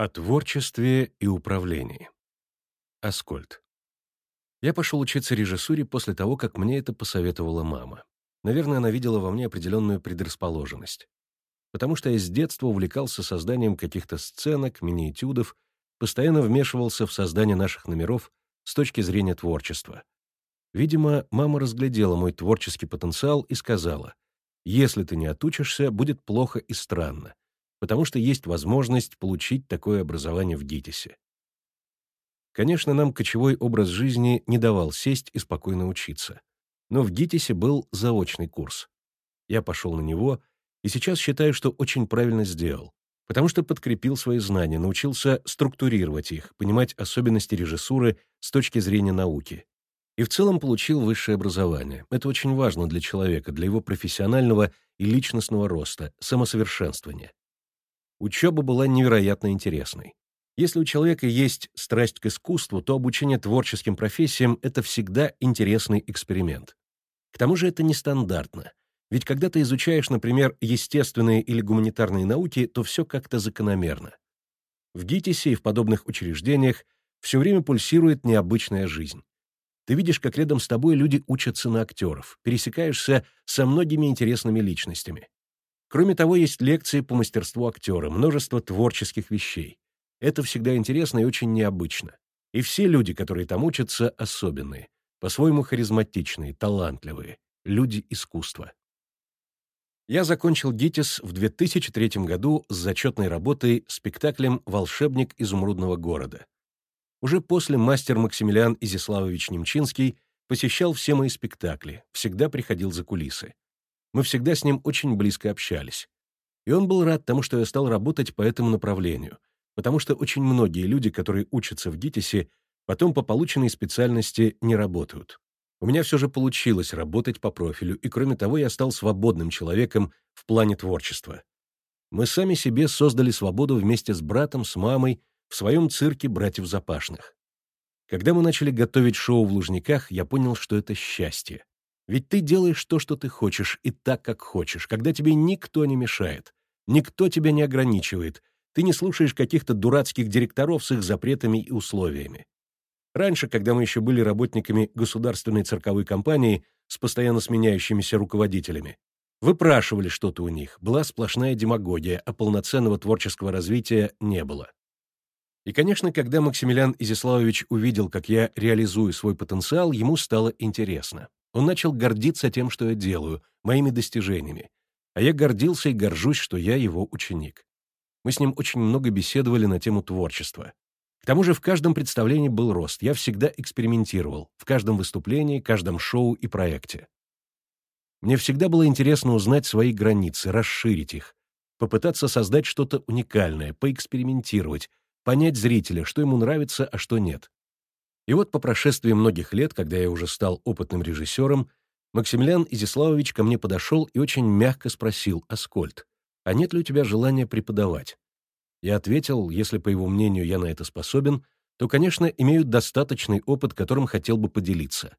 О творчестве и управлении. Аскольд. Я пошел учиться режиссуре после того, как мне это посоветовала мама. Наверное, она видела во мне определенную предрасположенность. Потому что я с детства увлекался созданием каких-то сценок, мини-этюдов, постоянно вмешивался в создание наших номеров с точки зрения творчества. Видимо, мама разглядела мой творческий потенциал и сказала, «Если ты не отучишься, будет плохо и странно потому что есть возможность получить такое образование в ГИТИСе. Конечно, нам кочевой образ жизни не давал сесть и спокойно учиться. Но в ГИТИСе был заочный курс. Я пошел на него, и сейчас считаю, что очень правильно сделал, потому что подкрепил свои знания, научился структурировать их, понимать особенности режиссуры с точки зрения науки. И в целом получил высшее образование. Это очень важно для человека, для его профессионального и личностного роста, самосовершенствования. Учеба была невероятно интересной. Если у человека есть страсть к искусству, то обучение творческим профессиям — это всегда интересный эксперимент. К тому же это нестандартно. Ведь когда ты изучаешь, например, естественные или гуманитарные науки, то все как-то закономерно. В ГИТИСе и в подобных учреждениях все время пульсирует необычная жизнь. Ты видишь, как рядом с тобой люди учатся на актеров, пересекаешься со многими интересными личностями. Кроме того, есть лекции по мастерству актера, множество творческих вещей. Это всегда интересно и очень необычно. И все люди, которые там учатся, особенные, по-своему харизматичные, талантливые, люди искусства. Я закончил ГИТИС в 2003 году с зачетной работой спектаклем «Волшебник изумрудного города». Уже после мастер Максимилиан Изяславович Немчинский посещал все мои спектакли, всегда приходил за кулисы. Мы всегда с ним очень близко общались. И он был рад тому, что я стал работать по этому направлению, потому что очень многие люди, которые учатся в ГИТИСе, потом по полученной специальности не работают. У меня все же получилось работать по профилю, и кроме того, я стал свободным человеком в плане творчества. Мы сами себе создали свободу вместе с братом, с мамой, в своем цирке братьев Запашных. Когда мы начали готовить шоу в Лужниках, я понял, что это счастье. Ведь ты делаешь то, что ты хочешь, и так, как хочешь, когда тебе никто не мешает, никто тебя не ограничивает, ты не слушаешь каких-то дурацких директоров с их запретами и условиями. Раньше, когда мы еще были работниками государственной цирковой компании с постоянно сменяющимися руководителями, выпрашивали что-то у них, была сплошная демагогия, а полноценного творческого развития не было. И, конечно, когда Максимилиан Изяславович увидел, как я реализую свой потенциал, ему стало интересно. Он начал гордиться тем, что я делаю, моими достижениями. А я гордился и горжусь, что я его ученик. Мы с ним очень много беседовали на тему творчества. К тому же в каждом представлении был рост. Я всегда экспериментировал, в каждом выступлении, каждом шоу и проекте. Мне всегда было интересно узнать свои границы, расширить их, попытаться создать что-то уникальное, поэкспериментировать, понять зрителя, что ему нравится, а что нет. И вот по прошествии многих лет, когда я уже стал опытным режиссером, Максимилиан Изяславович ко мне подошел и очень мягко спросил, «Аскольд, а нет ли у тебя желания преподавать?» Я ответил, если, по его мнению, я на это способен, то, конечно, имею достаточный опыт, которым хотел бы поделиться.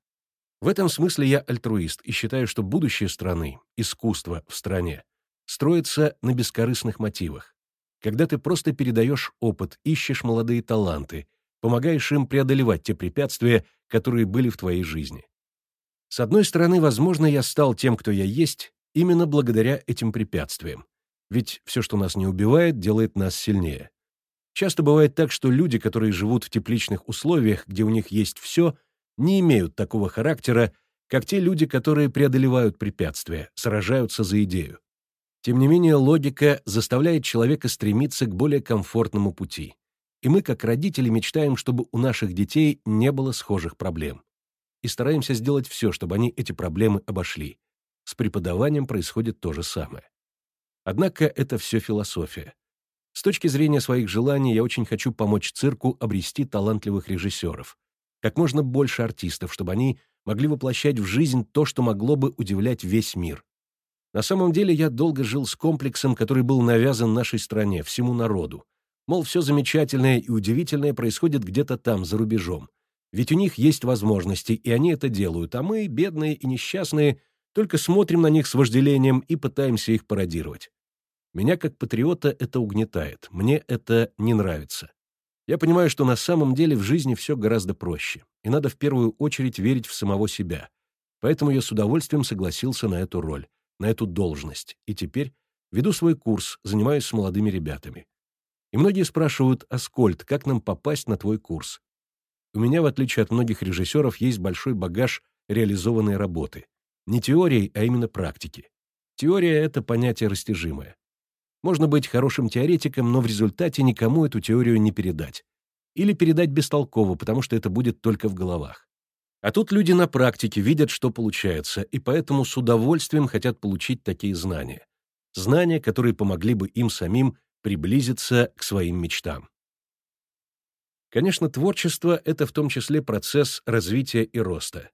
В этом смысле я альтруист и считаю, что будущее страны, искусство в стране, строится на бескорыстных мотивах. Когда ты просто передаешь опыт, ищешь молодые таланты, помогаешь им преодолевать те препятствия, которые были в твоей жизни. С одной стороны, возможно, я стал тем, кто я есть, именно благодаря этим препятствиям. Ведь все, что нас не убивает, делает нас сильнее. Часто бывает так, что люди, которые живут в тепличных условиях, где у них есть все, не имеют такого характера, как те люди, которые преодолевают препятствия, сражаются за идею. Тем не менее, логика заставляет человека стремиться к более комфортному пути и мы, как родители, мечтаем, чтобы у наших детей не было схожих проблем. И стараемся сделать все, чтобы они эти проблемы обошли. С преподаванием происходит то же самое. Однако это все философия. С точки зрения своих желаний я очень хочу помочь цирку обрести талантливых режиссеров, как можно больше артистов, чтобы они могли воплощать в жизнь то, что могло бы удивлять весь мир. На самом деле я долго жил с комплексом, который был навязан нашей стране, всему народу, Мол, все замечательное и удивительное происходит где-то там, за рубежом. Ведь у них есть возможности, и они это делают, а мы, бедные и несчастные, только смотрим на них с вожделением и пытаемся их пародировать. Меня как патриота это угнетает, мне это не нравится. Я понимаю, что на самом деле в жизни все гораздо проще, и надо в первую очередь верить в самого себя. Поэтому я с удовольствием согласился на эту роль, на эту должность, и теперь веду свой курс, занимаюсь с молодыми ребятами. И многие спрашивают, Аскольд, как нам попасть на твой курс? У меня, в отличие от многих режиссеров, есть большой багаж реализованной работы. Не теории, а именно практики. Теория — это понятие растяжимое. Можно быть хорошим теоретиком, но в результате никому эту теорию не передать. Или передать бестолково, потому что это будет только в головах. А тут люди на практике видят, что получается, и поэтому с удовольствием хотят получить такие знания. Знания, которые помогли бы им самим приблизиться к своим мечтам. Конечно, творчество — это в том числе процесс развития и роста.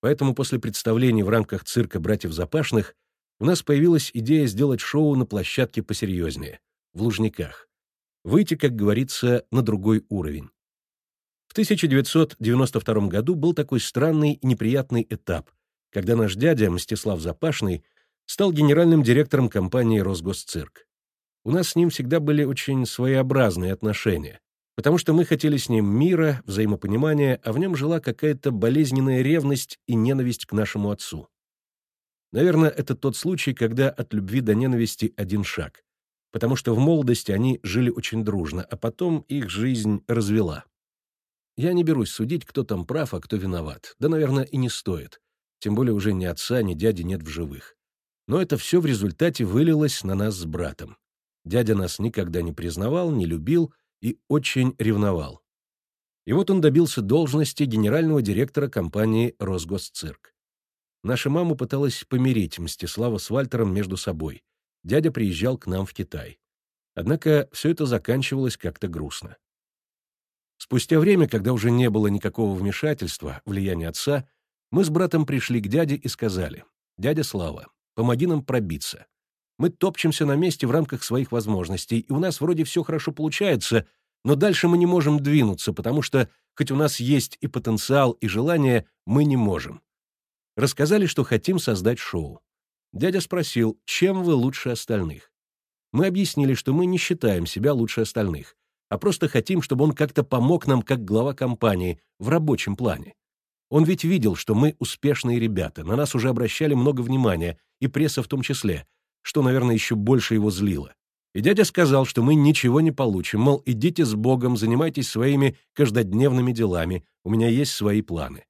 Поэтому после представлений в рамках цирка «Братьев Запашных» у нас появилась идея сделать шоу на площадке посерьезнее, в Лужниках. Выйти, как говорится, на другой уровень. В 1992 году был такой странный и неприятный этап, когда наш дядя, Мстислав Запашный, стал генеральным директором компании «Росгосцирк». У нас с ним всегда были очень своеобразные отношения, потому что мы хотели с ним мира, взаимопонимания, а в нем жила какая-то болезненная ревность и ненависть к нашему отцу. Наверное, это тот случай, когда от любви до ненависти один шаг, потому что в молодости они жили очень дружно, а потом их жизнь развела. Я не берусь судить, кто там прав, а кто виноват. Да, наверное, и не стоит. Тем более уже ни отца, ни дяди нет в живых. Но это все в результате вылилось на нас с братом. Дядя нас никогда не признавал, не любил и очень ревновал. И вот он добился должности генерального директора компании «Росгосцирк». Наша мама пыталась помирить Мстислава с Вальтером между собой. Дядя приезжал к нам в Китай. Однако все это заканчивалось как-то грустно. Спустя время, когда уже не было никакого вмешательства, влияния отца, мы с братом пришли к дяде и сказали, «Дядя Слава, помоги нам пробиться. Мы топчемся на месте в рамках своих возможностей, и у нас вроде все хорошо получается, но дальше мы не можем двинуться, потому что, хоть у нас есть и потенциал, и желание, мы не можем. Рассказали, что хотим создать шоу. Дядя спросил, чем вы лучше остальных. Мы объяснили, что мы не считаем себя лучше остальных, а просто хотим, чтобы он как-то помог нам как глава компании в рабочем плане. Он ведь видел, что мы успешные ребята, на нас уже обращали много внимания, и пресса в том числе, что, наверное, еще больше его злило. И дядя сказал, что мы ничего не получим, мол, идите с Богом, занимайтесь своими каждодневными делами, у меня есть свои планы.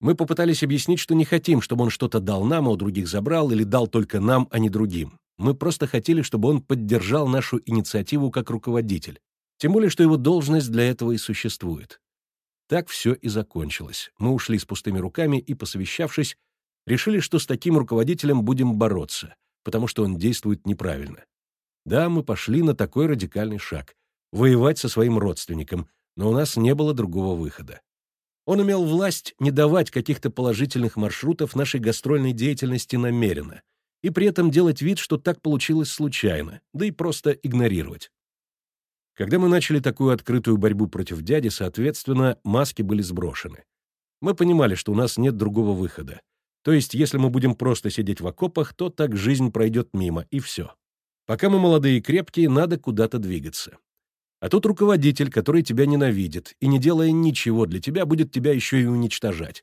Мы попытались объяснить, что не хотим, чтобы он что-то дал нам, а у других забрал, или дал только нам, а не другим. Мы просто хотели, чтобы он поддержал нашу инициативу как руководитель. Тем более, что его должность для этого и существует. Так все и закончилось. Мы ушли с пустыми руками и, посовещавшись, решили, что с таким руководителем будем бороться, потому что он действует неправильно. Да, мы пошли на такой радикальный шаг — воевать со своим родственником, но у нас не было другого выхода. Он имел власть не давать каких-то положительных маршрутов нашей гастрольной деятельности намеренно и при этом делать вид, что так получилось случайно, да и просто игнорировать. Когда мы начали такую открытую борьбу против дяди, соответственно, маски были сброшены. Мы понимали, что у нас нет другого выхода. То есть, если мы будем просто сидеть в окопах, то так жизнь пройдет мимо, и все. Пока мы молодые и крепкие, надо куда-то двигаться. А тут руководитель, который тебя ненавидит, и, не делая ничего для тебя, будет тебя еще и уничтожать.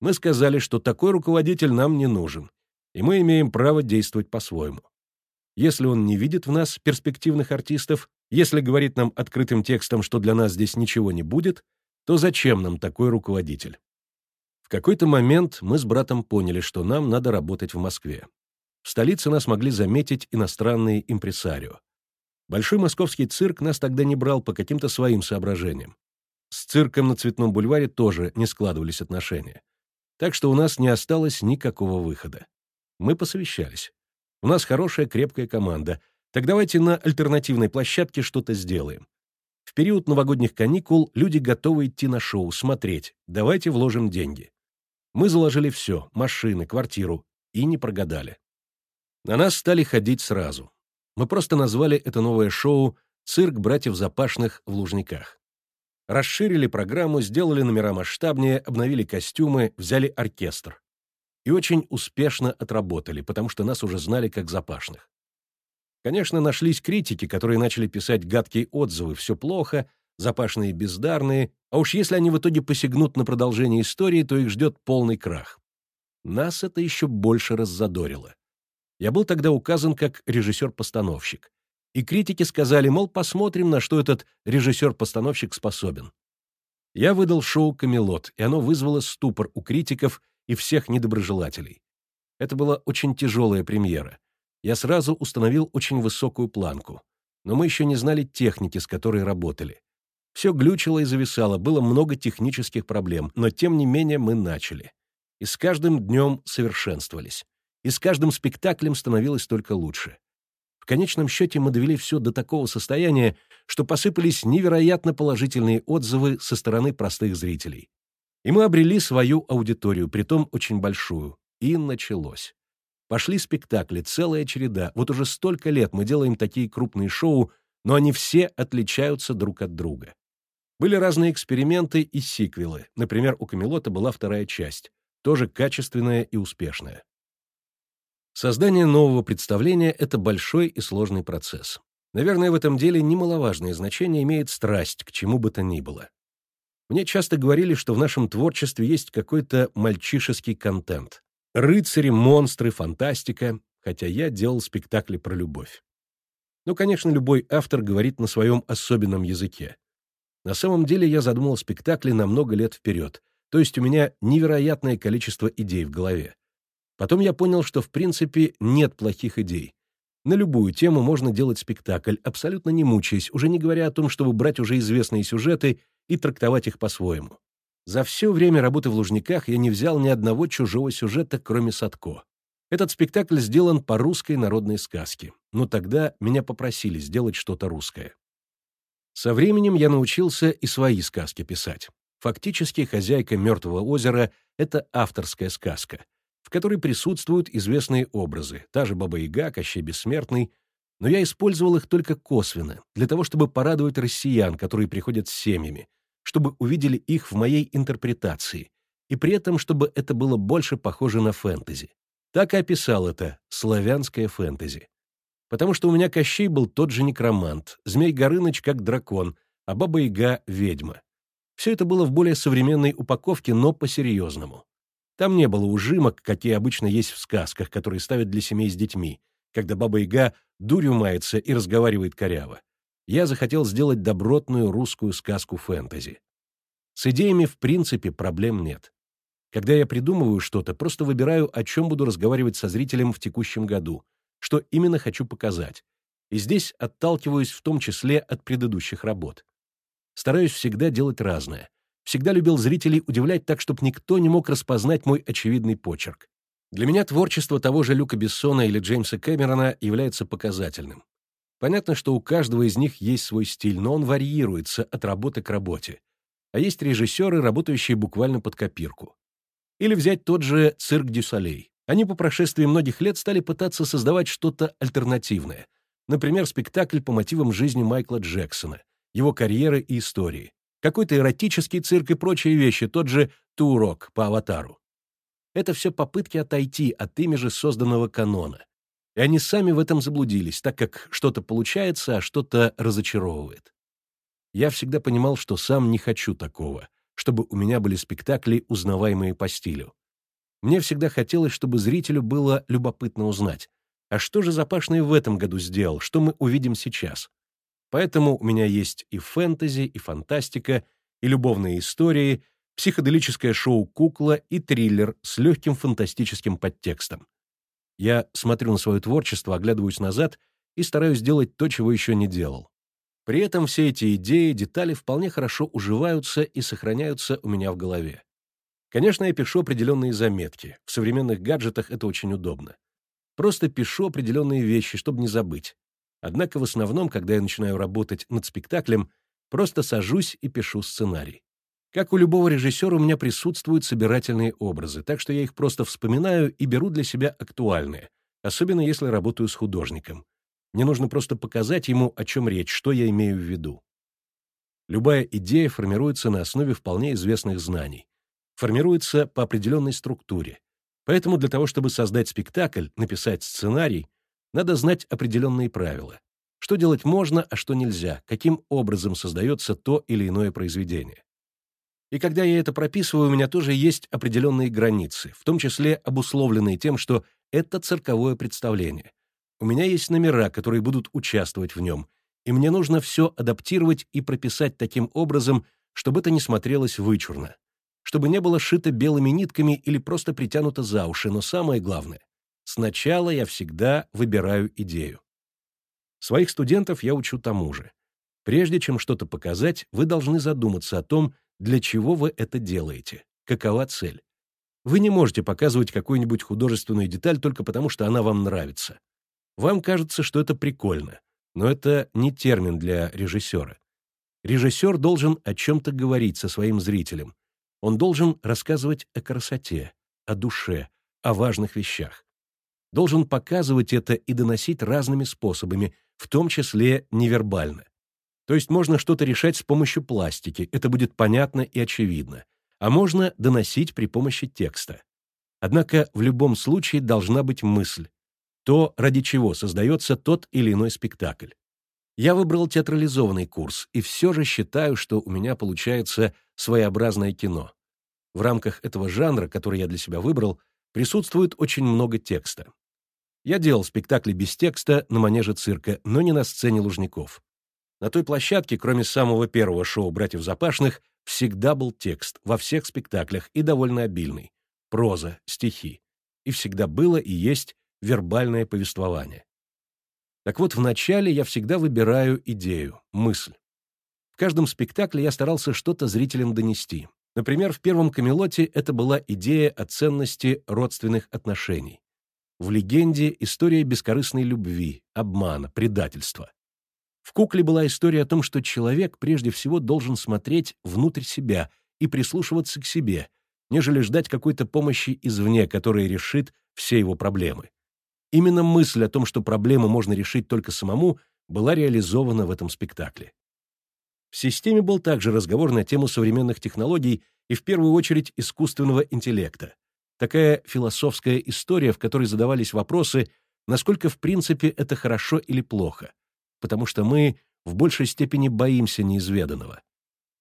Мы сказали, что такой руководитель нам не нужен, и мы имеем право действовать по-своему. Если он не видит в нас перспективных артистов, если говорит нам открытым текстом, что для нас здесь ничего не будет, то зачем нам такой руководитель? В какой-то момент мы с братом поняли, что нам надо работать в Москве. В столице нас могли заметить иностранные импресарио. Большой московский цирк нас тогда не брал по каким-то своим соображениям. С цирком на Цветном бульваре тоже не складывались отношения. Так что у нас не осталось никакого выхода. Мы посовещались. У нас хорошая крепкая команда. Так давайте на альтернативной площадке что-то сделаем. В период новогодних каникул люди готовы идти на шоу, смотреть. Давайте вложим деньги. Мы заложили все — машины, квартиру — и не прогадали. На нас стали ходить сразу. Мы просто назвали это новое шоу «Цирк братьев Запашных в Лужниках». Расширили программу, сделали номера масштабнее, обновили костюмы, взяли оркестр. И очень успешно отработали, потому что нас уже знали как Запашных. Конечно, нашлись критики, которые начали писать гадкие отзывы «все плохо», «запашные бездарные», а уж если они в итоге посягнут на продолжение истории, то их ждет полный крах. Нас это еще больше раззадорило. Я был тогда указан как режиссер-постановщик. И критики сказали, мол, посмотрим, на что этот режиссер-постановщик способен. Я выдал шоу «Камелот», и оно вызвало ступор у критиков и всех недоброжелателей. Это была очень тяжелая премьера. Я сразу установил очень высокую планку. Но мы еще не знали техники, с которой работали. Все глючило и зависало, было много технических проблем, но тем не менее мы начали. И с каждым днем совершенствовались. И с каждым спектаклем становилось только лучше. В конечном счете мы довели все до такого состояния, что посыпались невероятно положительные отзывы со стороны простых зрителей. И мы обрели свою аудиторию, притом очень большую. И началось. Пошли спектакли, целая череда. Вот уже столько лет мы делаем такие крупные шоу, но они все отличаются друг от друга. Были разные эксперименты и сиквелы. Например, у «Камелота» была вторая часть, тоже качественная и успешная. Создание нового представления — это большой и сложный процесс. Наверное, в этом деле немаловажное значение имеет страсть к чему бы то ни было. Мне часто говорили, что в нашем творчестве есть какой-то мальчишеский контент. Рыцари, монстры, фантастика, хотя я делал спектакли про любовь. Ну, конечно, любой автор говорит на своем особенном языке. На самом деле я задумал спектакли на много лет вперед, то есть у меня невероятное количество идей в голове. Потом я понял, что в принципе нет плохих идей. На любую тему можно делать спектакль, абсолютно не мучаясь, уже не говоря о том, чтобы брать уже известные сюжеты и трактовать их по-своему. За все время работы в Лужниках я не взял ни одного чужого сюжета, кроме Садко. Этот спектакль сделан по русской народной сказке, но тогда меня попросили сделать что-то русское. Со временем я научился и свои сказки писать. Фактически «Хозяйка мертвого озера» — это авторская сказка, в которой присутствуют известные образы, та же Баба-Яга, Кощей Бессмертный, но я использовал их только косвенно, для того, чтобы порадовать россиян, которые приходят с семьями, чтобы увидели их в моей интерпретации, и при этом, чтобы это было больше похоже на фэнтези. Так и описал это «славянское фэнтези» потому что у меня Кощей был тот же некромант, Змей Горыныч как дракон, а Баба-Яга — ведьма. Все это было в более современной упаковке, но по-серьезному. Там не было ужимок, какие обычно есть в сказках, которые ставят для семей с детьми, когда Баба-Яга дурью мается и разговаривает коряво. Я захотел сделать добротную русскую сказку фэнтези. С идеями, в принципе, проблем нет. Когда я придумываю что-то, просто выбираю, о чем буду разговаривать со зрителем в текущем году — что именно хочу показать, и здесь отталкиваюсь в том числе от предыдущих работ. Стараюсь всегда делать разное. Всегда любил зрителей удивлять так, чтобы никто не мог распознать мой очевидный почерк. Для меня творчество того же Люка Бессона или Джеймса Кэмерона является показательным. Понятно, что у каждого из них есть свой стиль, но он варьируется от работы к работе. А есть режиссеры, работающие буквально под копирку. Или взять тот же «Цирк дю Солей». Они по прошествии многих лет стали пытаться создавать что-то альтернативное. Например, спектакль по мотивам жизни Майкла Джексона, его карьеры и истории. Какой-то эротический цирк и прочие вещи, тот же Торук по «Аватару». Это все попытки отойти от имиджа созданного канона. И они сами в этом заблудились, так как что-то получается, а что-то разочаровывает. Я всегда понимал, что сам не хочу такого, чтобы у меня были спектакли, узнаваемые по стилю. Мне всегда хотелось, чтобы зрителю было любопытно узнать, а что же Запашный в этом году сделал, что мы увидим сейчас. Поэтому у меня есть и фэнтези, и фантастика, и любовные истории, психоделическое шоу «Кукла» и триллер с легким фантастическим подтекстом. Я смотрю на свое творчество, оглядываюсь назад и стараюсь делать то, чего еще не делал. При этом все эти идеи, детали вполне хорошо уживаются и сохраняются у меня в голове. Конечно, я пишу определенные заметки. В современных гаджетах это очень удобно. Просто пишу определенные вещи, чтобы не забыть. Однако в основном, когда я начинаю работать над спектаклем, просто сажусь и пишу сценарий. Как у любого режиссера, у меня присутствуют собирательные образы, так что я их просто вспоминаю и беру для себя актуальные, особенно если работаю с художником. Мне нужно просто показать ему, о чем речь, что я имею в виду. Любая идея формируется на основе вполне известных знаний формируется по определенной структуре. Поэтому для того, чтобы создать спектакль, написать сценарий, надо знать определенные правила. Что делать можно, а что нельзя, каким образом создается то или иное произведение. И когда я это прописываю, у меня тоже есть определенные границы, в том числе обусловленные тем, что это цирковое представление. У меня есть номера, которые будут участвовать в нем, и мне нужно все адаптировать и прописать таким образом, чтобы это не смотрелось вычурно, чтобы не было шито белыми нитками или просто притянуто за уши, но самое главное, сначала я всегда выбираю идею. Своих студентов я учу тому же. Прежде чем что-то показать, вы должны задуматься о том, для чего вы это делаете, какова цель. Вы не можете показывать какую-нибудь художественную деталь только потому, что она вам нравится. Вам кажется, что это прикольно, но это не термин для режиссера. Режиссер должен о чем-то говорить со своим зрителем. Он должен рассказывать о красоте, о душе, о важных вещах. Должен показывать это и доносить разными способами, в том числе невербально. То есть можно что-то решать с помощью пластики, это будет понятно и очевидно, а можно доносить при помощи текста. Однако в любом случае должна быть мысль, то, ради чего создается тот или иной спектакль. Я выбрал театрализованный курс, и все же считаю, что у меня получается своеобразное кино. В рамках этого жанра, который я для себя выбрал, присутствует очень много текста. Я делал спектакли без текста на манеже цирка, но не на сцене Лужников. На той площадке, кроме самого первого шоу «Братьев Запашных», всегда был текст, во всех спектаклях, и довольно обильный. Проза, стихи. И всегда было и есть вербальное повествование. Так вот, вначале я всегда выбираю идею, мысль. Каждом спектакле я старался что-то зрителям донести. Например, в первом «Камелоте» это была идея о ценности родственных отношений. В «Легенде» — история бескорыстной любви, обмана, предательства. В «Кукле» была история о том, что человек прежде всего должен смотреть внутрь себя и прислушиваться к себе, нежели ждать какой-то помощи извне, которая решит все его проблемы. Именно мысль о том, что проблему можно решить только самому, была реализована в этом спектакле. В системе был также разговор на тему современных технологий и в первую очередь искусственного интеллекта. Такая философская история, в которой задавались вопросы, насколько в принципе это хорошо или плохо, потому что мы в большей степени боимся неизведанного.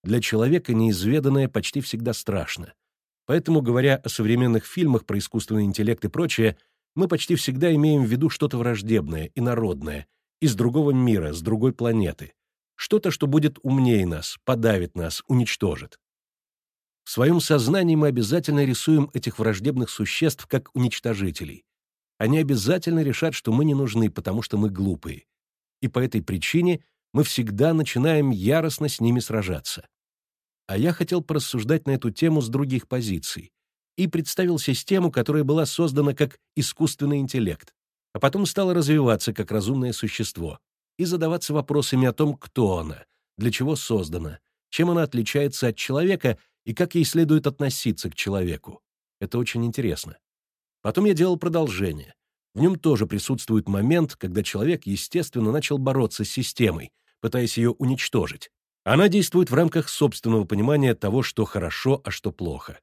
Для человека неизведанное почти всегда страшно. Поэтому, говоря о современных фильмах про искусственный интеллект и прочее, мы почти всегда имеем в виду что-то враждебное, инородное, из другого мира, с другой планеты. Что-то, что будет умнее нас, подавит нас, уничтожит. В своем сознании мы обязательно рисуем этих враждебных существ как уничтожителей. Они обязательно решат, что мы не нужны, потому что мы глупые. И по этой причине мы всегда начинаем яростно с ними сражаться. А я хотел порассуждать на эту тему с других позиций, и представил систему, которая была создана как искусственный интеллект, а потом стала развиваться как разумное существо и задаваться вопросами о том, кто она, для чего создана, чем она отличается от человека и как ей следует относиться к человеку. Это очень интересно. Потом я делал продолжение. В нем тоже присутствует момент, когда человек, естественно, начал бороться с системой, пытаясь ее уничтожить. Она действует в рамках собственного понимания того, что хорошо, а что плохо.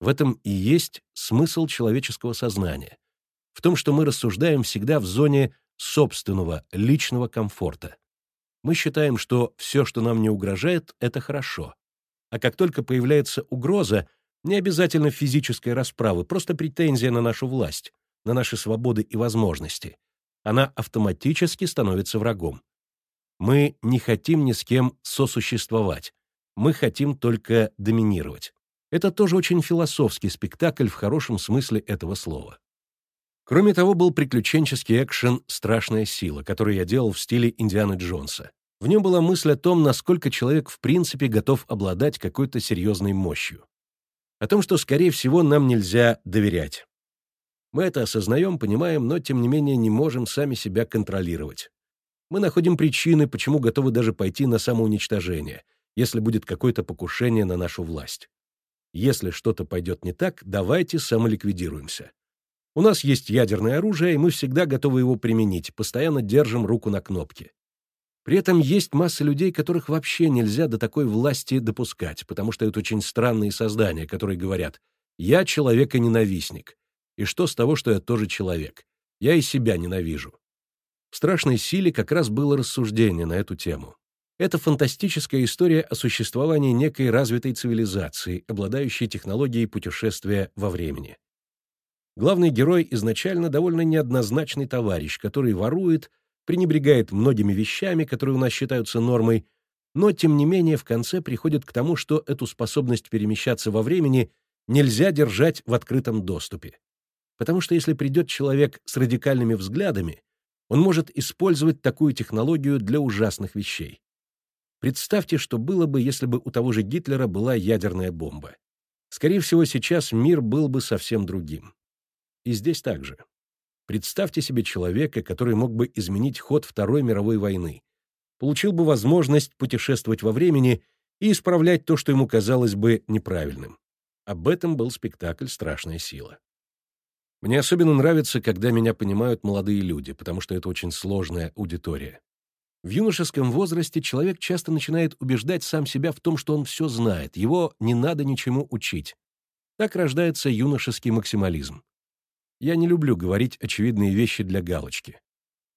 В этом и есть смысл человеческого сознания. В том, что мы рассуждаем всегда в зоне собственного, личного комфорта. Мы считаем, что все, что нам не угрожает, это хорошо. А как только появляется угроза, не обязательно физическая расправа, просто претензия на нашу власть, на наши свободы и возможности, она автоматически становится врагом. Мы не хотим ни с кем сосуществовать, мы хотим только доминировать. Это тоже очень философский спектакль в хорошем смысле этого слова. Кроме того, был приключенческий экшен «Страшная сила», который я делал в стиле Индианы Джонса. В нем была мысль о том, насколько человек в принципе готов обладать какой-то серьезной мощью. О том, что, скорее всего, нам нельзя доверять. Мы это осознаем, понимаем, но, тем не менее, не можем сами себя контролировать. Мы находим причины, почему готовы даже пойти на самоуничтожение, если будет какое-то покушение на нашу власть. Если что-то пойдет не так, давайте самоликвидируемся. У нас есть ядерное оружие, и мы всегда готовы его применить, постоянно держим руку на кнопке. При этом есть масса людей, которых вообще нельзя до такой власти допускать, потому что это очень странные создания, которые говорят «я человека-ненавистник». И что с того, что я тоже человек? Я и себя ненавижу. В «Страшной силе» как раз было рассуждение на эту тему. Это фантастическая история о существовании некой развитой цивилизации, обладающей технологией путешествия во времени. Главный герой изначально довольно неоднозначный товарищ, который ворует, пренебрегает многими вещами, которые у нас считаются нормой, но, тем не менее, в конце приходит к тому, что эту способность перемещаться во времени нельзя держать в открытом доступе. Потому что если придет человек с радикальными взглядами, он может использовать такую технологию для ужасных вещей. Представьте, что было бы, если бы у того же Гитлера была ядерная бомба. Скорее всего, сейчас мир был бы совсем другим. И здесь также. Представьте себе человека, который мог бы изменить ход Второй мировой войны, получил бы возможность путешествовать во времени и исправлять то, что ему казалось бы неправильным. Об этом был спектакль «Страшная сила». Мне особенно нравится, когда меня понимают молодые люди, потому что это очень сложная аудитория. В юношеском возрасте человек часто начинает убеждать сам себя в том, что он все знает, его не надо ничему учить. Так рождается юношеский максимализм. Я не люблю говорить очевидные вещи для галочки.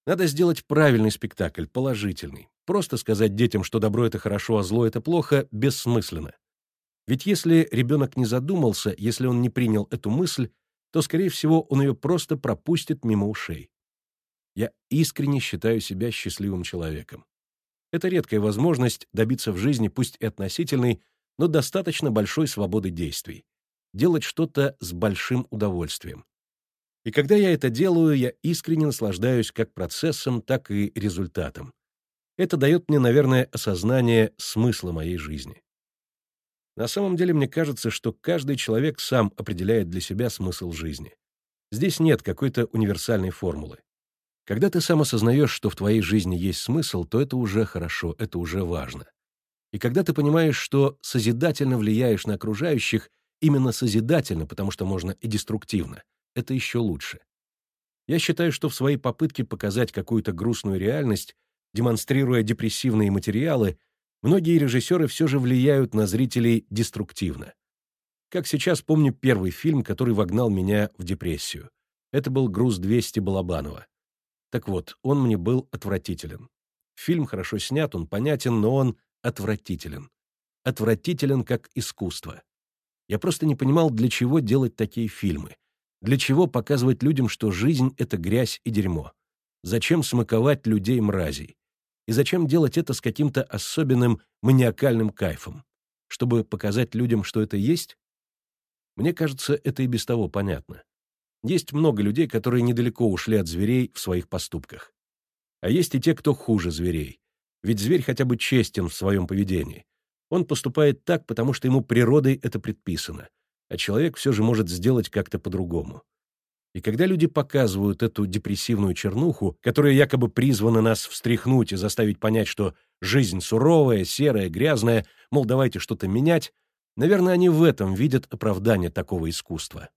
Надо сделать правильный спектакль, положительный. Просто сказать детям, что добро — это хорошо, а зло — это плохо, бессмысленно. Ведь если ребенок не задумался, если он не принял эту мысль, то, скорее всего, он ее просто пропустит мимо ушей. Я искренне считаю себя счастливым человеком. Это редкая возможность добиться в жизни, пусть и относительной, но достаточно большой свободы действий. Делать что-то с большим удовольствием. И когда я это делаю, я искренне наслаждаюсь как процессом, так и результатом. Это дает мне, наверное, осознание смысла моей жизни. На самом деле, мне кажется, что каждый человек сам определяет для себя смысл жизни. Здесь нет какой-то универсальной формулы. Когда ты сам осознаешь, что в твоей жизни есть смысл, то это уже хорошо, это уже важно. И когда ты понимаешь, что созидательно влияешь на окружающих, именно созидательно, потому что можно и деструктивно, это еще лучше. Я считаю, что в своей попытке показать какую-то грустную реальность, демонстрируя депрессивные материалы, многие режиссеры все же влияют на зрителей деструктивно. Как сейчас помню первый фильм, который вогнал меня в депрессию. Это был «Груз-200» Балабанова. Так вот, он мне был отвратителен. Фильм хорошо снят, он понятен, но он отвратителен. Отвратителен как искусство. Я просто не понимал, для чего делать такие фильмы. Для чего показывать людям, что жизнь — это грязь и дерьмо? Зачем смаковать людей-мразей? И зачем делать это с каким-то особенным маниакальным кайфом? Чтобы показать людям, что это есть? Мне кажется, это и без того понятно. Есть много людей, которые недалеко ушли от зверей в своих поступках. А есть и те, кто хуже зверей. Ведь зверь хотя бы честен в своем поведении. Он поступает так, потому что ему природой это предписано а человек все же может сделать как-то по-другому. И когда люди показывают эту депрессивную чернуху, которая якобы призвана нас встряхнуть и заставить понять, что жизнь суровая, серая, грязная, мол, давайте что-то менять, наверное, они в этом видят оправдание такого искусства.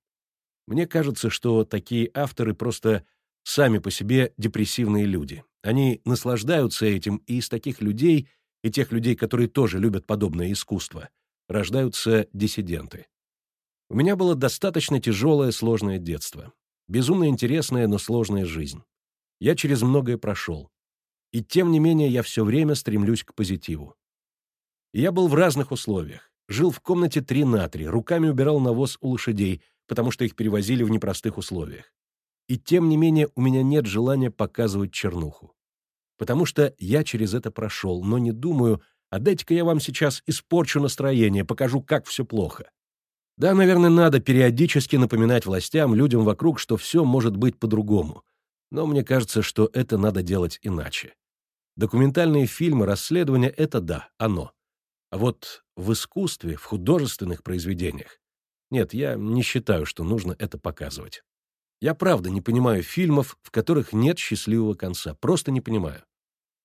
Мне кажется, что такие авторы просто сами по себе депрессивные люди. Они наслаждаются этим, и из таких людей, и тех людей, которые тоже любят подобное искусство, рождаются диссиденты. У меня было достаточно тяжелое, сложное детство. Безумно интересная, но сложная жизнь. Я через многое прошел. И тем не менее я все время стремлюсь к позитиву. я был в разных условиях. Жил в комнате 3 на 3, руками убирал навоз у лошадей, потому что их перевозили в непростых условиях. И тем не менее у меня нет желания показывать чернуху. Потому что я через это прошел, но не думаю, а дайте-ка я вам сейчас испорчу настроение, покажу, как все плохо. Да, наверное, надо периодически напоминать властям, людям вокруг, что все может быть по-другому. Но мне кажется, что это надо делать иначе. Документальные фильмы, расследования — это да, оно. А вот в искусстве, в художественных произведениях нет, я не считаю, что нужно это показывать. Я правда не понимаю фильмов, в которых нет счастливого конца, просто не понимаю.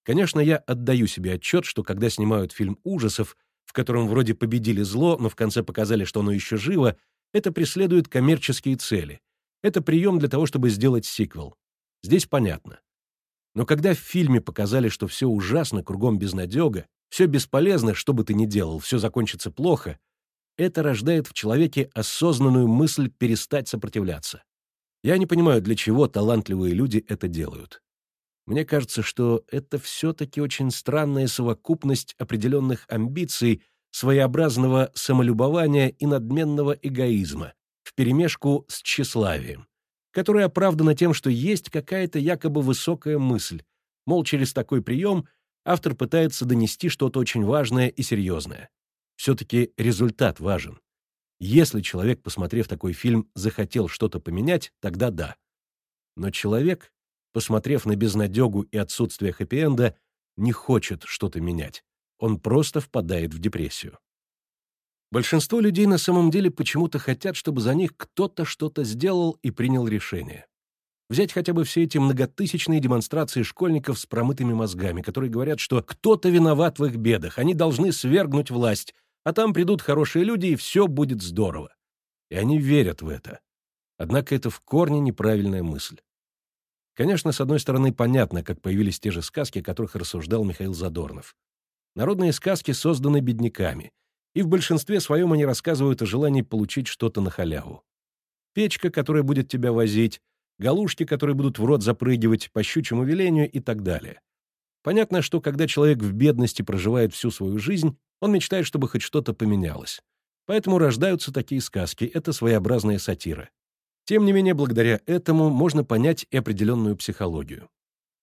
Конечно, я отдаю себе отчет, что когда снимают фильм ужасов — в котором вроде победили зло, но в конце показали, что оно еще живо, это преследует коммерческие цели. Это прием для того, чтобы сделать сиквел. Здесь понятно. Но когда в фильме показали, что все ужасно, кругом безнадега, все бесполезно, что бы ты ни делал, все закончится плохо, это рождает в человеке осознанную мысль перестать сопротивляться. Я не понимаю, для чего талантливые люди это делают. Мне кажется, что это все-таки очень странная совокупность определенных амбиций, своеобразного самолюбования и надменного эгоизма, вперемешку с тщеславием, которое оправдано тем, что есть какая-то якобы высокая мысль, мол, через такой прием автор пытается донести что-то очень важное и серьезное. Все-таки результат важен. Если человек, посмотрев такой фильм, захотел что-то поменять, тогда да. Но человек, посмотрев на безнадегу и отсутствие хэппи-энда, не хочет что-то менять. Он просто впадает в депрессию. Большинство людей на самом деле почему-то хотят, чтобы за них кто-то что-то сделал и принял решение. Взять хотя бы все эти многотысячные демонстрации школьников с промытыми мозгами, которые говорят, что кто-то виноват в их бедах, они должны свергнуть власть, а там придут хорошие люди, и все будет здорово. И они верят в это. Однако это в корне неправильная мысль. Конечно, с одной стороны, понятно, как появились те же сказки, о которых рассуждал Михаил Задорнов. Народные сказки созданы бедняками, и в большинстве своем они рассказывают о желании получить что-то на халяву. Печка, которая будет тебя возить, галушки, которые будут в рот запрыгивать, по щучьему велению и так далее. Понятно, что когда человек в бедности проживает всю свою жизнь, он мечтает, чтобы хоть что-то поменялось. Поэтому рождаются такие сказки, это своеобразная сатира. Тем не менее, благодаря этому можно понять и определенную психологию.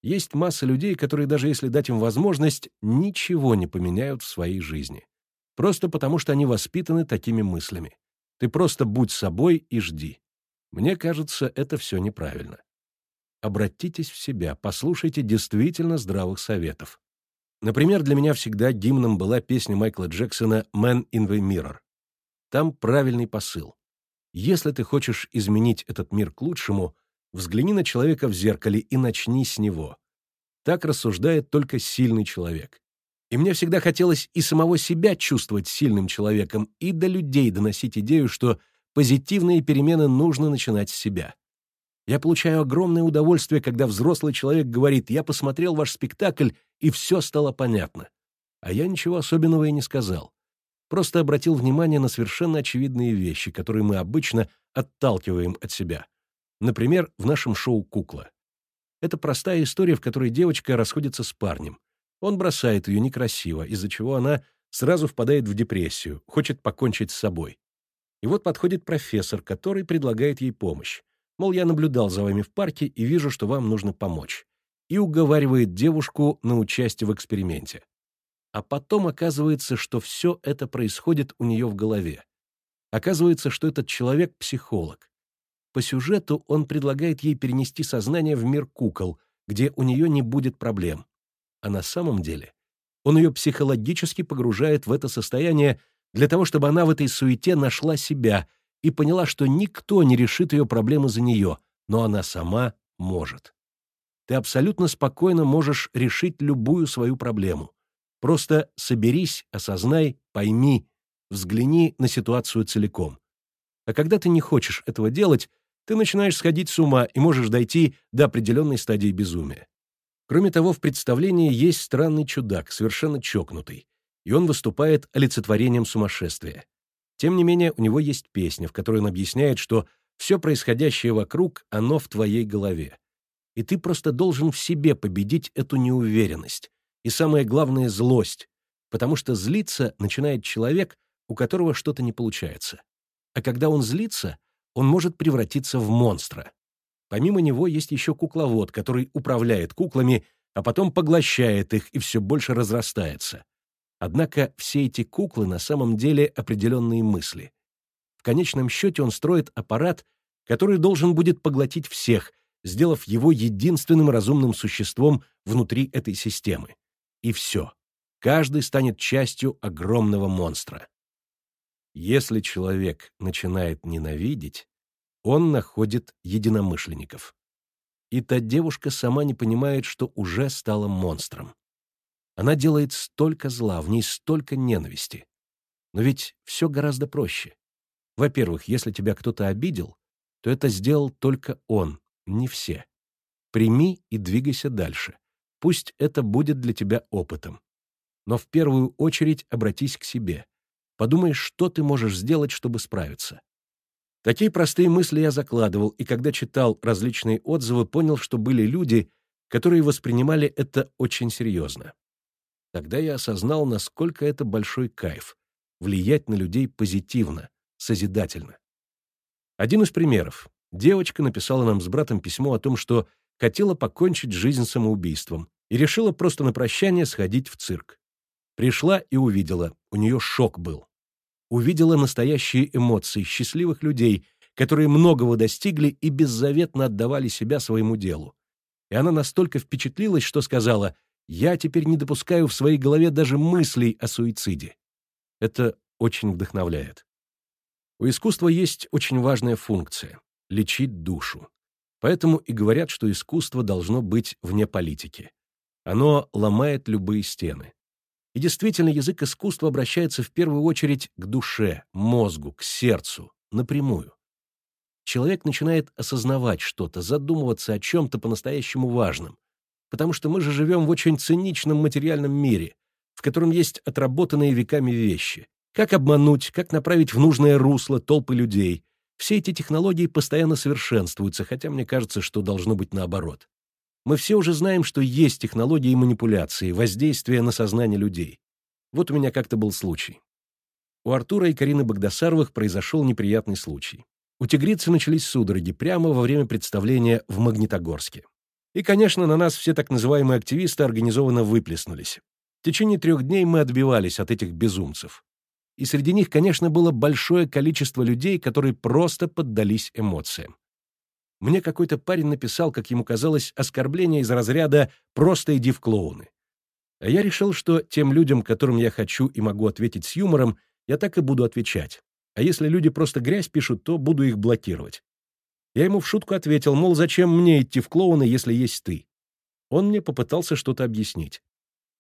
Есть масса людей, которые даже если дать им возможность, ничего не поменяют в своей жизни. Просто потому, что они воспитаны такими мыслями. Ты просто будь собой и жди. Мне кажется, это все неправильно. Обратитесь в себя, послушайте действительно здравых советов. Например, для меня всегда гимном была песня Майкла Джексона «Man in the Mirror». Там правильный посыл. Если ты хочешь изменить этот мир к лучшему, взгляни на человека в зеркале и начни с него. Так рассуждает только сильный человек. И мне всегда хотелось и самого себя чувствовать сильным человеком, и до людей доносить идею, что позитивные перемены нужно начинать с себя. Я получаю огромное удовольствие, когда взрослый человек говорит «я посмотрел ваш спектакль, и все стало понятно». А я ничего особенного и не сказал. Просто обратил внимание на совершенно очевидные вещи, которые мы обычно отталкиваем от себя. Например, в нашем шоу «Кукла». Это простая история, в которой девочка расходится с парнем. Он бросает ее некрасиво, из-за чего она сразу впадает в депрессию, хочет покончить с собой. И вот подходит профессор, который предлагает ей помощь. Мол, я наблюдал за вами в парке и вижу, что вам нужно помочь. И уговаривает девушку на участие в эксперименте. А потом оказывается, что все это происходит у нее в голове. Оказывается, что этот человек — психолог. По сюжету он предлагает ей перенести сознание в мир кукол, где у нее не будет проблем. А на самом деле он ее психологически погружает в это состояние для того, чтобы она в этой суете нашла себя и поняла, что никто не решит ее проблемы за нее, но она сама может. Ты абсолютно спокойно можешь решить любую свою проблему. Просто соберись, осознай, пойми, взгляни на ситуацию целиком. А когда ты не хочешь этого делать, ты начинаешь сходить с ума и можешь дойти до определенной стадии безумия. Кроме того, в представлении есть странный чудак, совершенно чокнутый, и он выступает олицетворением сумасшествия. Тем не менее, у него есть песня, в которой он объясняет, что все происходящее вокруг, оно в твоей голове. И ты просто должен в себе победить эту неуверенность. И самое главное — злость. Потому что злиться начинает человек, у которого что-то не получается. А когда он злится, он может превратиться в монстра. Помимо него есть еще кукловод, который управляет куклами, а потом поглощает их и все больше разрастается. Однако все эти куклы на самом деле определенные мысли. В конечном счете он строит аппарат, который должен будет поглотить всех, сделав его единственным разумным существом внутри этой системы. И все. Каждый станет частью огромного монстра. Если человек начинает ненавидеть, он находит единомышленников. И та девушка сама не понимает, что уже стала монстром. Она делает столько зла, в ней столько ненависти. Но ведь все гораздо проще. Во-первых, если тебя кто-то обидел, то это сделал только он, не все. Прими и двигайся дальше. Пусть это будет для тебя опытом. Но в первую очередь обратись к себе. Подумай, что ты можешь сделать, чтобы справиться. Такие простые мысли я закладывал, и когда читал различные отзывы, понял, что были люди, которые воспринимали это очень серьезно. Тогда я осознал, насколько это большой кайф — влиять на людей позитивно, созидательно. Один из примеров. Девочка написала нам с братом письмо о том, что хотела покончить жизнь самоубийством и решила просто на прощание сходить в цирк. Пришла и увидела, у нее шок был. Увидела настоящие эмоции счастливых людей, которые многого достигли и беззаветно отдавали себя своему делу. И она настолько впечатлилась, что сказала, «Я теперь не допускаю в своей голове даже мыслей о суициде». Это очень вдохновляет. У искусства есть очень важная функция — лечить душу. Поэтому и говорят, что искусство должно быть вне политики. Оно ломает любые стены. И действительно, язык искусства обращается в первую очередь к душе, мозгу, к сердцу, напрямую. Человек начинает осознавать что-то, задумываться о чем-то по-настоящему важном, потому что мы же живем в очень циничном материальном мире, в котором есть отработанные веками вещи. Как обмануть, как направить в нужное русло толпы людей. Все эти технологии постоянно совершенствуются, хотя мне кажется, что должно быть наоборот. Мы все уже знаем, что есть технологии манипуляции, воздействия на сознание людей. Вот у меня как-то был случай. У Артура и Карины Богдасаровых произошел неприятный случай. У тигрицы начались судороги прямо во время представления в Магнитогорске. И, конечно, на нас все так называемые активисты организованно выплеснулись. В течение трех дней мы отбивались от этих безумцев. И среди них, конечно, было большое количество людей, которые просто поддались эмоциям. Мне какой-то парень написал, как ему казалось, оскорбление из разряда «просто иди в клоуны». А я решил, что тем людям, которым я хочу и могу ответить с юмором, я так и буду отвечать. А если люди просто грязь пишут, то буду их блокировать. Я ему в шутку ответил, мол, зачем мне идти в клоуны, если есть ты? Он мне попытался что-то объяснить.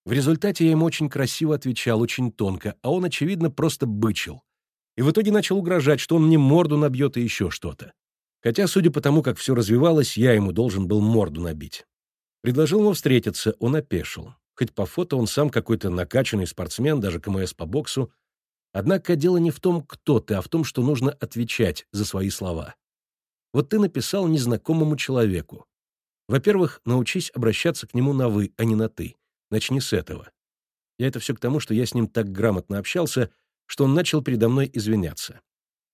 В результате я ему очень красиво отвечал, очень тонко, а он, очевидно, просто бычил. И в итоге начал угрожать, что он мне морду набьет и еще что-то. Хотя, судя по тому, как все развивалось, я ему должен был морду набить. Предложил ему встретиться, он опешил. Хоть по фото он сам какой-то накачанный спортсмен, даже КМС по боксу. Однако дело не в том, кто ты, а в том, что нужно отвечать за свои слова. Вот ты написал незнакомому человеку. Во-первых, научись обращаться к нему на «вы», а не на «ты». Начни с этого. Я это все к тому, что я с ним так грамотно общался, что он начал передо мной извиняться.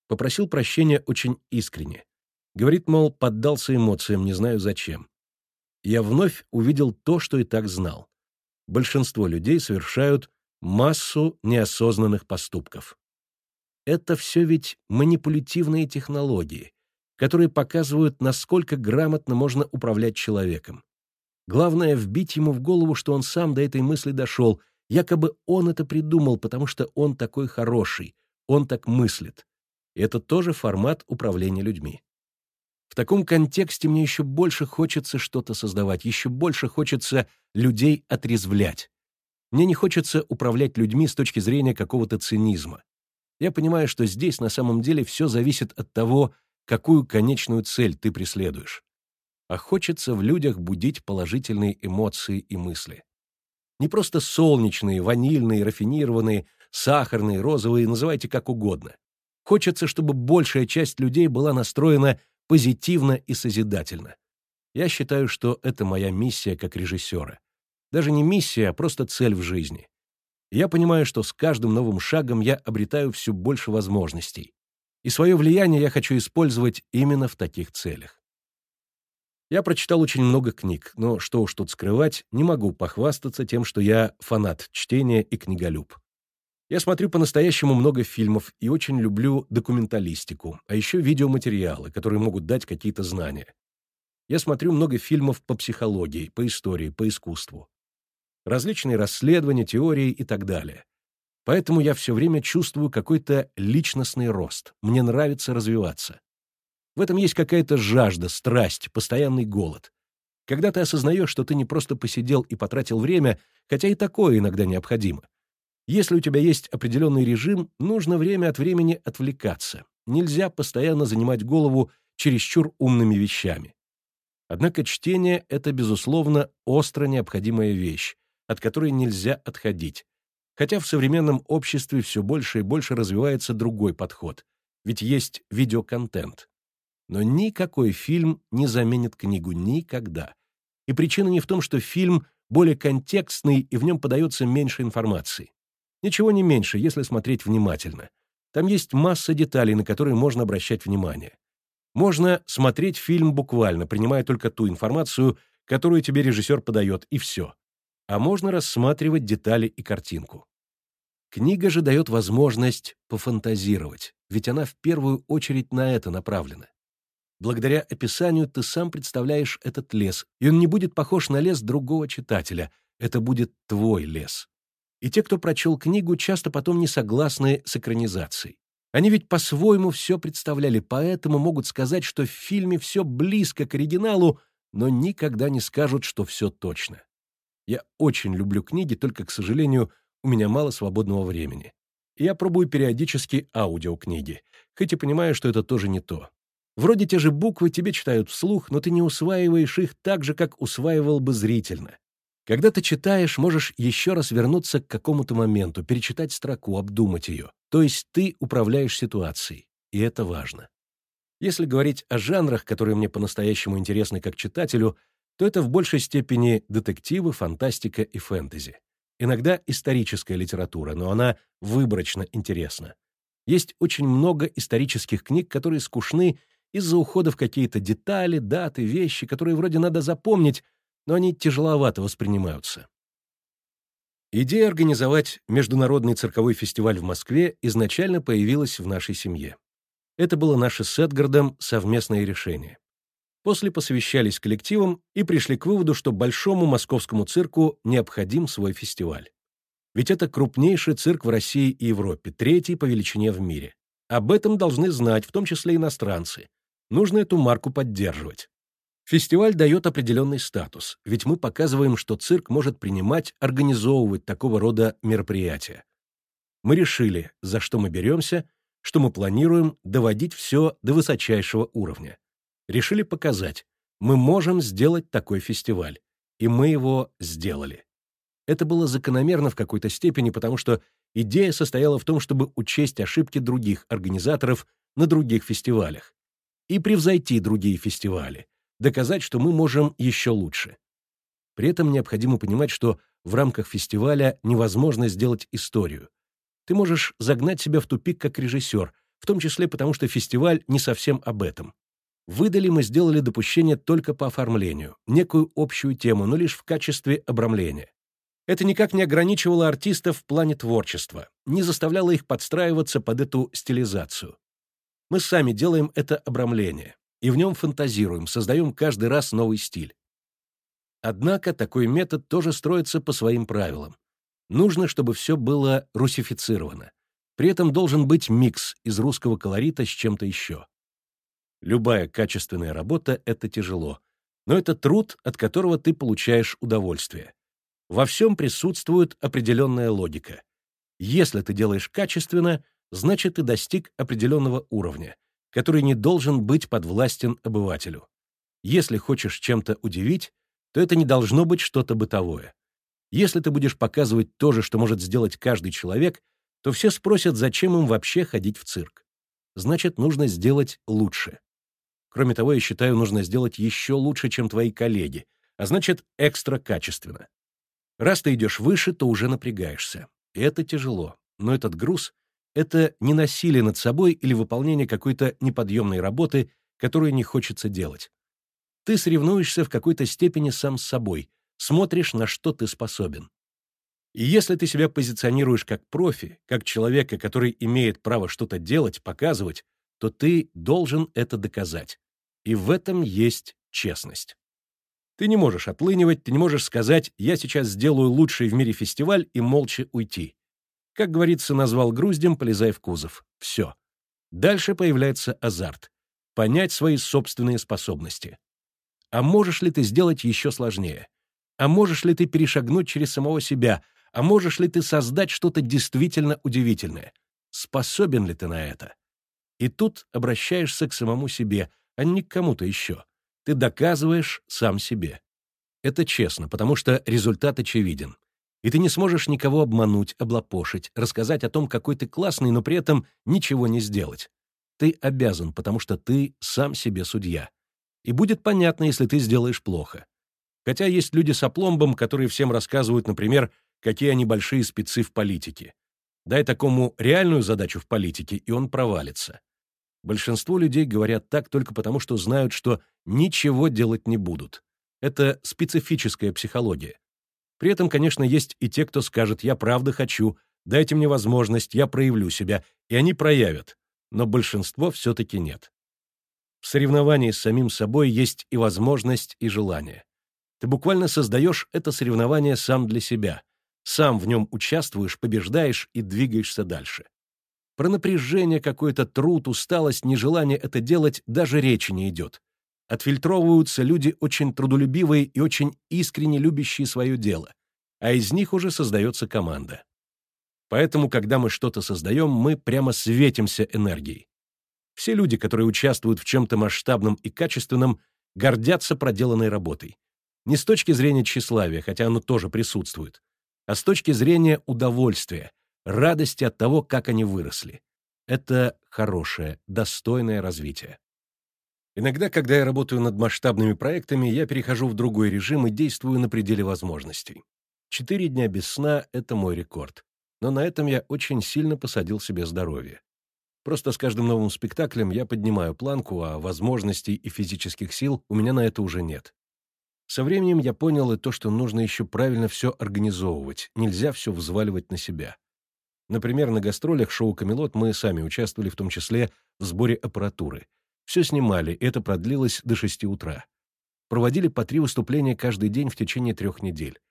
Попросил прощения очень искренне. Говорит, мол, поддался эмоциям, не знаю зачем. Я вновь увидел то, что и так знал. Большинство людей совершают массу неосознанных поступков. Это все ведь манипулятивные технологии, которые показывают, насколько грамотно можно управлять человеком. Главное — вбить ему в голову, что он сам до этой мысли дошел, якобы он это придумал, потому что он такой хороший, он так мыслит. Это тоже формат управления людьми. В таком контексте мне еще больше хочется что-то создавать, еще больше хочется людей отрезвлять. Мне не хочется управлять людьми с точки зрения какого-то цинизма. Я понимаю, что здесь на самом деле все зависит от того, какую конечную цель ты преследуешь. А хочется в людях будить положительные эмоции и мысли. Не просто солнечные, ванильные, рафинированные, сахарные, розовые, называйте как угодно. Хочется, чтобы большая часть людей была настроена позитивно и созидательно. Я считаю, что это моя миссия как режиссера. Даже не миссия, а просто цель в жизни. Я понимаю, что с каждым новым шагом я обретаю все больше возможностей. И свое влияние я хочу использовать именно в таких целях. Я прочитал очень много книг, но что уж тут скрывать, не могу похвастаться тем, что я фанат чтения и книголюб. Я смотрю по-настоящему много фильмов и очень люблю документалистику, а еще видеоматериалы, которые могут дать какие-то знания. Я смотрю много фильмов по психологии, по истории, по искусству. Различные расследования, теории и так далее. Поэтому я все время чувствую какой-то личностный рост. Мне нравится развиваться. В этом есть какая-то жажда, страсть, постоянный голод. Когда ты осознаешь, что ты не просто посидел и потратил время, хотя и такое иногда необходимо, если у тебя есть определенный режим, нужно время от времени отвлекаться. Нельзя постоянно занимать голову чересчур умными вещами. Однако чтение — это, безусловно, остро необходимая вещь, от которой нельзя отходить. Хотя в современном обществе все больше и больше развивается другой подход, ведь есть видеоконтент. Но никакой фильм не заменит книгу никогда. И причина не в том, что фильм более контекстный и в нем подается меньше информации. Ничего не меньше, если смотреть внимательно. Там есть масса деталей, на которые можно обращать внимание. Можно смотреть фильм буквально, принимая только ту информацию, которую тебе режиссер подает, и все. А можно рассматривать детали и картинку. Книга же дает возможность пофантазировать, ведь она в первую очередь на это направлена. Благодаря описанию ты сам представляешь этот лес, и он не будет похож на лес другого читателя, это будет твой лес. И те, кто прочел книгу, часто потом не согласны с экранизацией. Они ведь по-своему все представляли, поэтому могут сказать, что в фильме все близко к оригиналу, но никогда не скажут, что все точно. Я очень люблю книги, только, к сожалению, у меня мало свободного времени. я пробую периодически аудиокниги, хоть и понимаю, что это тоже не то. Вроде те же буквы тебе читают вслух, но ты не усваиваешь их так же, как усваивал бы зрительно. Когда ты читаешь, можешь еще раз вернуться к какому-то моменту, перечитать строку, обдумать ее. То есть ты управляешь ситуацией, и это важно. Если говорить о жанрах, которые мне по-настоящему интересны как читателю, то это в большей степени детективы, фантастика и фэнтези. Иногда историческая литература, но она выборочно интересна. Есть очень много исторических книг, которые скучны из-за ухода в какие-то детали, даты, вещи, которые вроде надо запомнить, но они тяжеловато воспринимаются. Идея организовать международный цирковой фестиваль в Москве изначально появилась в нашей семье. Это было наше с Эдгардом совместное решение. После посвящались коллективам и пришли к выводу, что большому московскому цирку необходим свой фестиваль. Ведь это крупнейший цирк в России и Европе, третий по величине в мире. Об этом должны знать, в том числе иностранцы. Нужно эту марку поддерживать. Фестиваль дает определенный статус, ведь мы показываем, что цирк может принимать, организовывать такого рода мероприятия. Мы решили, за что мы беремся, что мы планируем доводить все до высочайшего уровня. Решили показать, мы можем сделать такой фестиваль, и мы его сделали. Это было закономерно в какой-то степени, потому что идея состояла в том, чтобы учесть ошибки других организаторов на других фестивалях и превзойти другие фестивали, доказать, что мы можем еще лучше. При этом необходимо понимать, что в рамках фестиваля невозможно сделать историю. Ты можешь загнать себя в тупик как режиссер, в том числе потому, что фестиваль не совсем об этом. Выдали мы сделали допущение только по оформлению, некую общую тему, но лишь в качестве обрамления. Это никак не ограничивало артистов в плане творчества, не заставляло их подстраиваться под эту стилизацию. Мы сами делаем это обрамление и в нем фантазируем, создаем каждый раз новый стиль. Однако такой метод тоже строится по своим правилам. Нужно, чтобы все было русифицировано. При этом должен быть микс из русского колорита с чем-то еще. Любая качественная работа — это тяжело, но это труд, от которого ты получаешь удовольствие. Во всем присутствует определенная логика. Если ты делаешь качественно, значит, ты достиг определенного уровня, который не должен быть подвластен обывателю. Если хочешь чем-то удивить, то это не должно быть что-то бытовое. Если ты будешь показывать то же, что может сделать каждый человек, то все спросят, зачем им вообще ходить в цирк. Значит, нужно сделать лучше. Кроме того, я считаю, нужно сделать еще лучше, чем твои коллеги, а значит, экстра качественно. Раз ты идешь выше, то уже напрягаешься. И это тяжело. Но этот груз это не насилие над собой или выполнение какой-то неподъемной работы, которую не хочется делать. Ты соревнуешься в какой-то степени сам с собой, смотришь, на что ты способен. И если ты себя позиционируешь как профи, как человека, который имеет право что-то делать, показывать, то ты должен это доказать. И в этом есть честность. Ты не можешь отлынивать, ты не можешь сказать «я сейчас сделаю лучший в мире фестиваль» и молча уйти. Как говорится, назвал груздем, полезай в кузов. Все. Дальше появляется азарт. Понять свои собственные способности. А можешь ли ты сделать еще сложнее? А можешь ли ты перешагнуть через самого себя? А можешь ли ты создать что-то действительно удивительное? Способен ли ты на это? И тут обращаешься к самому себе, а не к кому-то еще. Ты доказываешь сам себе. Это честно, потому что результат очевиден. И ты не сможешь никого обмануть, облапошить, рассказать о том, какой ты классный, но при этом ничего не сделать. Ты обязан, потому что ты сам себе судья. И будет понятно, если ты сделаешь плохо. Хотя есть люди с опломбом, которые всем рассказывают, например, какие они большие спецы в политике. Дай такому реальную задачу в политике, и он провалится. Большинство людей говорят так только потому, что знают, что ничего делать не будут. Это специфическая психология. При этом, конечно, есть и те, кто скажет «я правда хочу», «дайте мне возможность, я проявлю себя», и они проявят. Но большинство все-таки нет. В соревновании с самим собой есть и возможность, и желание. Ты буквально создаешь это соревнование сам для себя. Сам в нем участвуешь, побеждаешь и двигаешься дальше. Про напряжение, какой-то труд, усталость, нежелание это делать даже речи не идет. Отфильтровываются люди очень трудолюбивые и очень искренне любящие свое дело, а из них уже создается команда. Поэтому, когда мы что-то создаем, мы прямо светимся энергией. Все люди, которые участвуют в чем-то масштабном и качественном, гордятся проделанной работой. Не с точки зрения тщеславия, хотя оно тоже присутствует, а с точки зрения удовольствия, радости от того, как они выросли. Это хорошее, достойное развитие. Иногда, когда я работаю над масштабными проектами, я перехожу в другой режим и действую на пределе возможностей. Четыре дня без сна — это мой рекорд. Но на этом я очень сильно посадил себе здоровье. Просто с каждым новым спектаклем я поднимаю планку, а возможностей и физических сил у меня на это уже нет. Со временем я понял и то, что нужно еще правильно все организовывать, нельзя все взваливать на себя. Например, на гастролях шоу «Камелот» мы сами участвовали в том числе в сборе аппаратуры. Все снимали, это продлилось до шести утра. Проводили по три выступления каждый день в течение трех недель.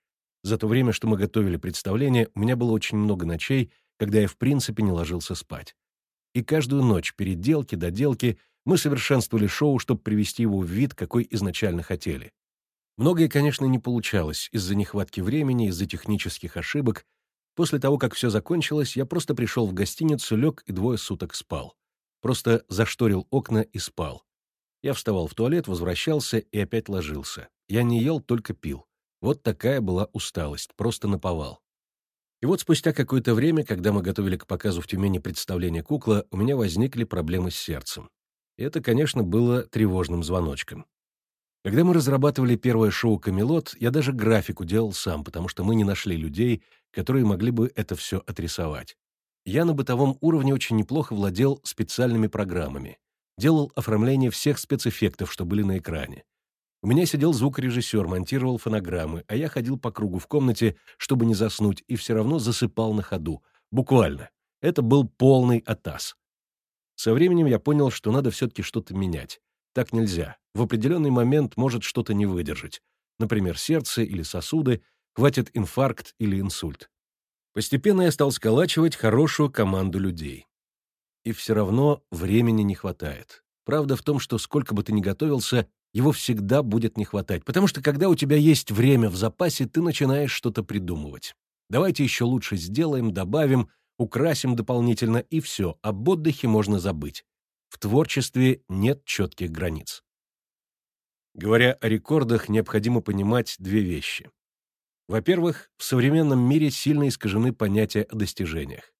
За то время, что мы готовили представление, у меня было очень много ночей, когда я в принципе не ложился спать. И каждую ночь перед делки до делки мы совершенствовали шоу, чтобы привести его в вид, какой изначально хотели. Многое, конечно, не получалось из-за нехватки времени, из-за технических ошибок. После того, как все закончилось, я просто пришел в гостиницу, лег и двое суток спал. Просто зашторил окна и спал. Я вставал в туалет, возвращался и опять ложился. Я не ел, только пил. Вот такая была усталость, просто наповал. И вот спустя какое-то время, когда мы готовили к показу в Тюмени представление «Кукла», у меня возникли проблемы с сердцем. И это, конечно, было тревожным звоночком. Когда мы разрабатывали первое шоу «Камелот», я даже графику делал сам, потому что мы не нашли людей, которые могли бы это все отрисовать. Я на бытовом уровне очень неплохо владел специальными программами. Делал оформление всех спецэффектов, что были на экране. У меня сидел звукорежиссер, монтировал фонограммы, а я ходил по кругу в комнате, чтобы не заснуть, и все равно засыпал на ходу. Буквально. Это был полный атас. Со временем я понял, что надо все-таки что-то менять. Так нельзя. В определенный момент может что-то не выдержать. Например, сердце или сосуды, хватит инфаркт или инсульт. Постепенно я стал сколачивать хорошую команду людей. И все равно времени не хватает. Правда в том, что сколько бы ты ни готовился, его всегда будет не хватать, потому что когда у тебя есть время в запасе, ты начинаешь что-то придумывать. Давайте еще лучше сделаем, добавим, украсим дополнительно, и все, об отдыхе можно забыть. В творчестве нет четких границ. Говоря о рекордах, необходимо понимать две вещи. Во-первых, в современном мире сильно искажены понятия о достижениях,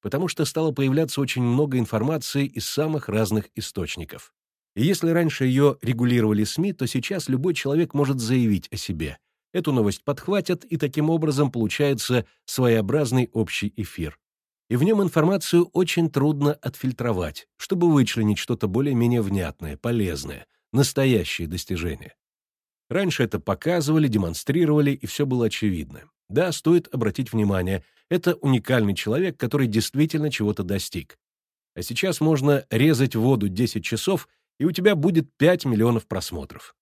потому что стало появляться очень много информации из самых разных источников. И если раньше ее регулировали СМИ, то сейчас любой человек может заявить о себе. Эту новость подхватят, и таким образом получается своеобразный общий эфир и в нем информацию очень трудно отфильтровать, чтобы вычленить что-то более-менее внятное, полезное, настоящие достижения. Раньше это показывали, демонстрировали, и все было очевидно. Да, стоит обратить внимание, это уникальный человек, который действительно чего-то достиг. А сейчас можно резать воду 10 часов, и у тебя будет 5 миллионов просмотров.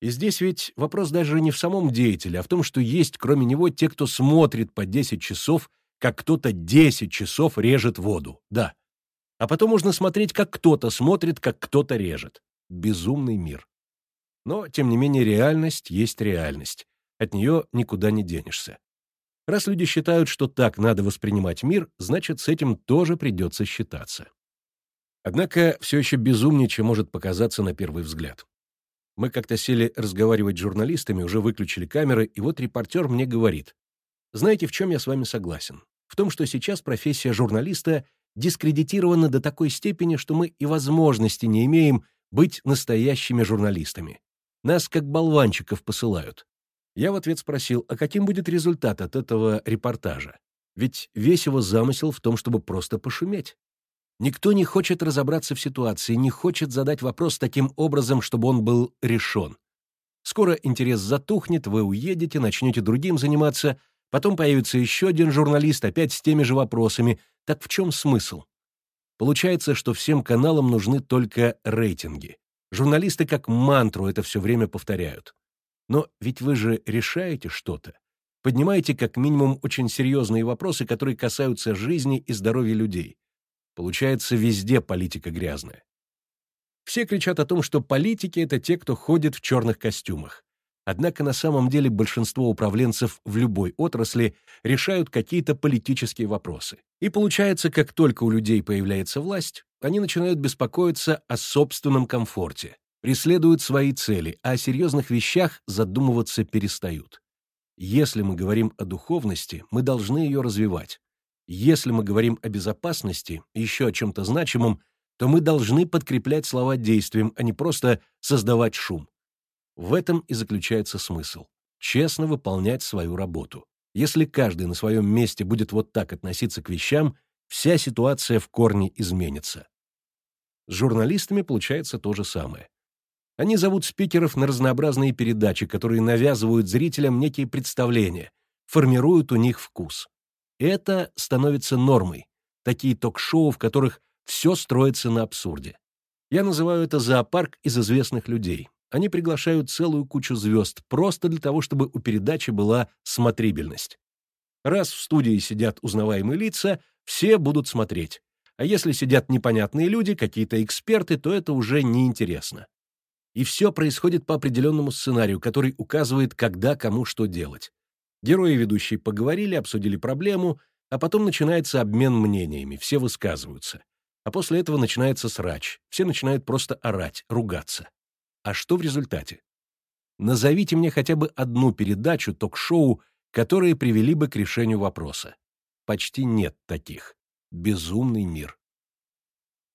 И здесь ведь вопрос даже не в самом деятеле, а в том, что есть кроме него те, кто смотрит по 10 часов как кто-то 10 часов режет воду, да. А потом можно смотреть, как кто-то смотрит, как кто-то режет. Безумный мир. Но, тем не менее, реальность есть реальность. От нее никуда не денешься. Раз люди считают, что так надо воспринимать мир, значит, с этим тоже придется считаться. Однако все еще безумнее, чем может показаться на первый взгляд. Мы как-то сели разговаривать с журналистами, уже выключили камеры, и вот репортер мне говорит, знаете, в чем я с вами согласен? В том, что сейчас профессия журналиста дискредитирована до такой степени, что мы и возможности не имеем быть настоящими журналистами. Нас как болванчиков посылают. Я в ответ спросил, а каким будет результат от этого репортажа? Ведь весь его замысел в том, чтобы просто пошуметь. Никто не хочет разобраться в ситуации, не хочет задать вопрос таким образом, чтобы он был решен. Скоро интерес затухнет, вы уедете, начнете другим заниматься, потом появится еще один журналист опять с теми же вопросами. Так в чем смысл? Получается, что всем каналам нужны только рейтинги. Журналисты как мантру это все время повторяют. Но ведь вы же решаете что-то. Поднимаете как минимум очень серьезные вопросы, которые касаются жизни и здоровья людей. Получается, везде политика грязная. Все кричат о том, что политики — это те, кто ходит в черных костюмах. Однако на самом деле большинство управленцев в любой отрасли решают какие-то политические вопросы. И получается, как только у людей появляется власть, они начинают беспокоиться о собственном комфорте, преследуют свои цели, а о серьезных вещах задумываться перестают. Если мы говорим о духовности, мы должны ее развивать. Если мы говорим о безопасности, еще о чем-то значимом, то мы должны подкреплять слова действием, а не просто создавать шум. В этом и заключается смысл — честно выполнять свою работу. Если каждый на своем месте будет вот так относиться к вещам, вся ситуация в корне изменится. С журналистами получается то же самое. Они зовут спикеров на разнообразные передачи, которые навязывают зрителям некие представления, формируют у них вкус. Это становится нормой. Такие ток-шоу, в которых все строится на абсурде. Я называю это зоопарк из известных людей. Они приглашают целую кучу звезд просто для того, чтобы у передачи была смотрибельность. Раз в студии сидят узнаваемые лица, все будут смотреть. А если сидят непонятные люди, какие-то эксперты, то это уже неинтересно. И все происходит по определенному сценарию, который указывает, когда кому что делать. Герои ведущие поговорили, обсудили проблему, а потом начинается обмен мнениями, все высказываются. А после этого начинается срач. Все начинают просто орать, ругаться. А что в результате? Назовите мне хотя бы одну передачу, ток-шоу, которые привели бы к решению вопроса. Почти нет таких. Безумный мир.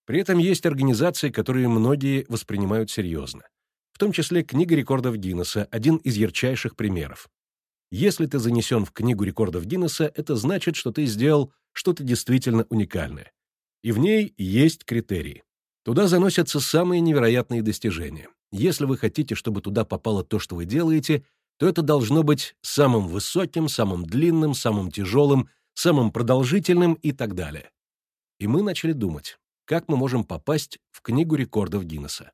При этом есть организации, которые многие воспринимают серьезно. В том числе Книга рекордов Гиннесса, один из ярчайших примеров. Если ты занесен в Книгу рекордов Гиннесса, это значит, что ты сделал что-то действительно уникальное и в ней есть критерии. Туда заносятся самые невероятные достижения. Если вы хотите, чтобы туда попало то, что вы делаете, то это должно быть самым высоким, самым длинным, самым тяжелым, самым продолжительным и так далее. И мы начали думать, как мы можем попасть в книгу рекордов Гиннесса.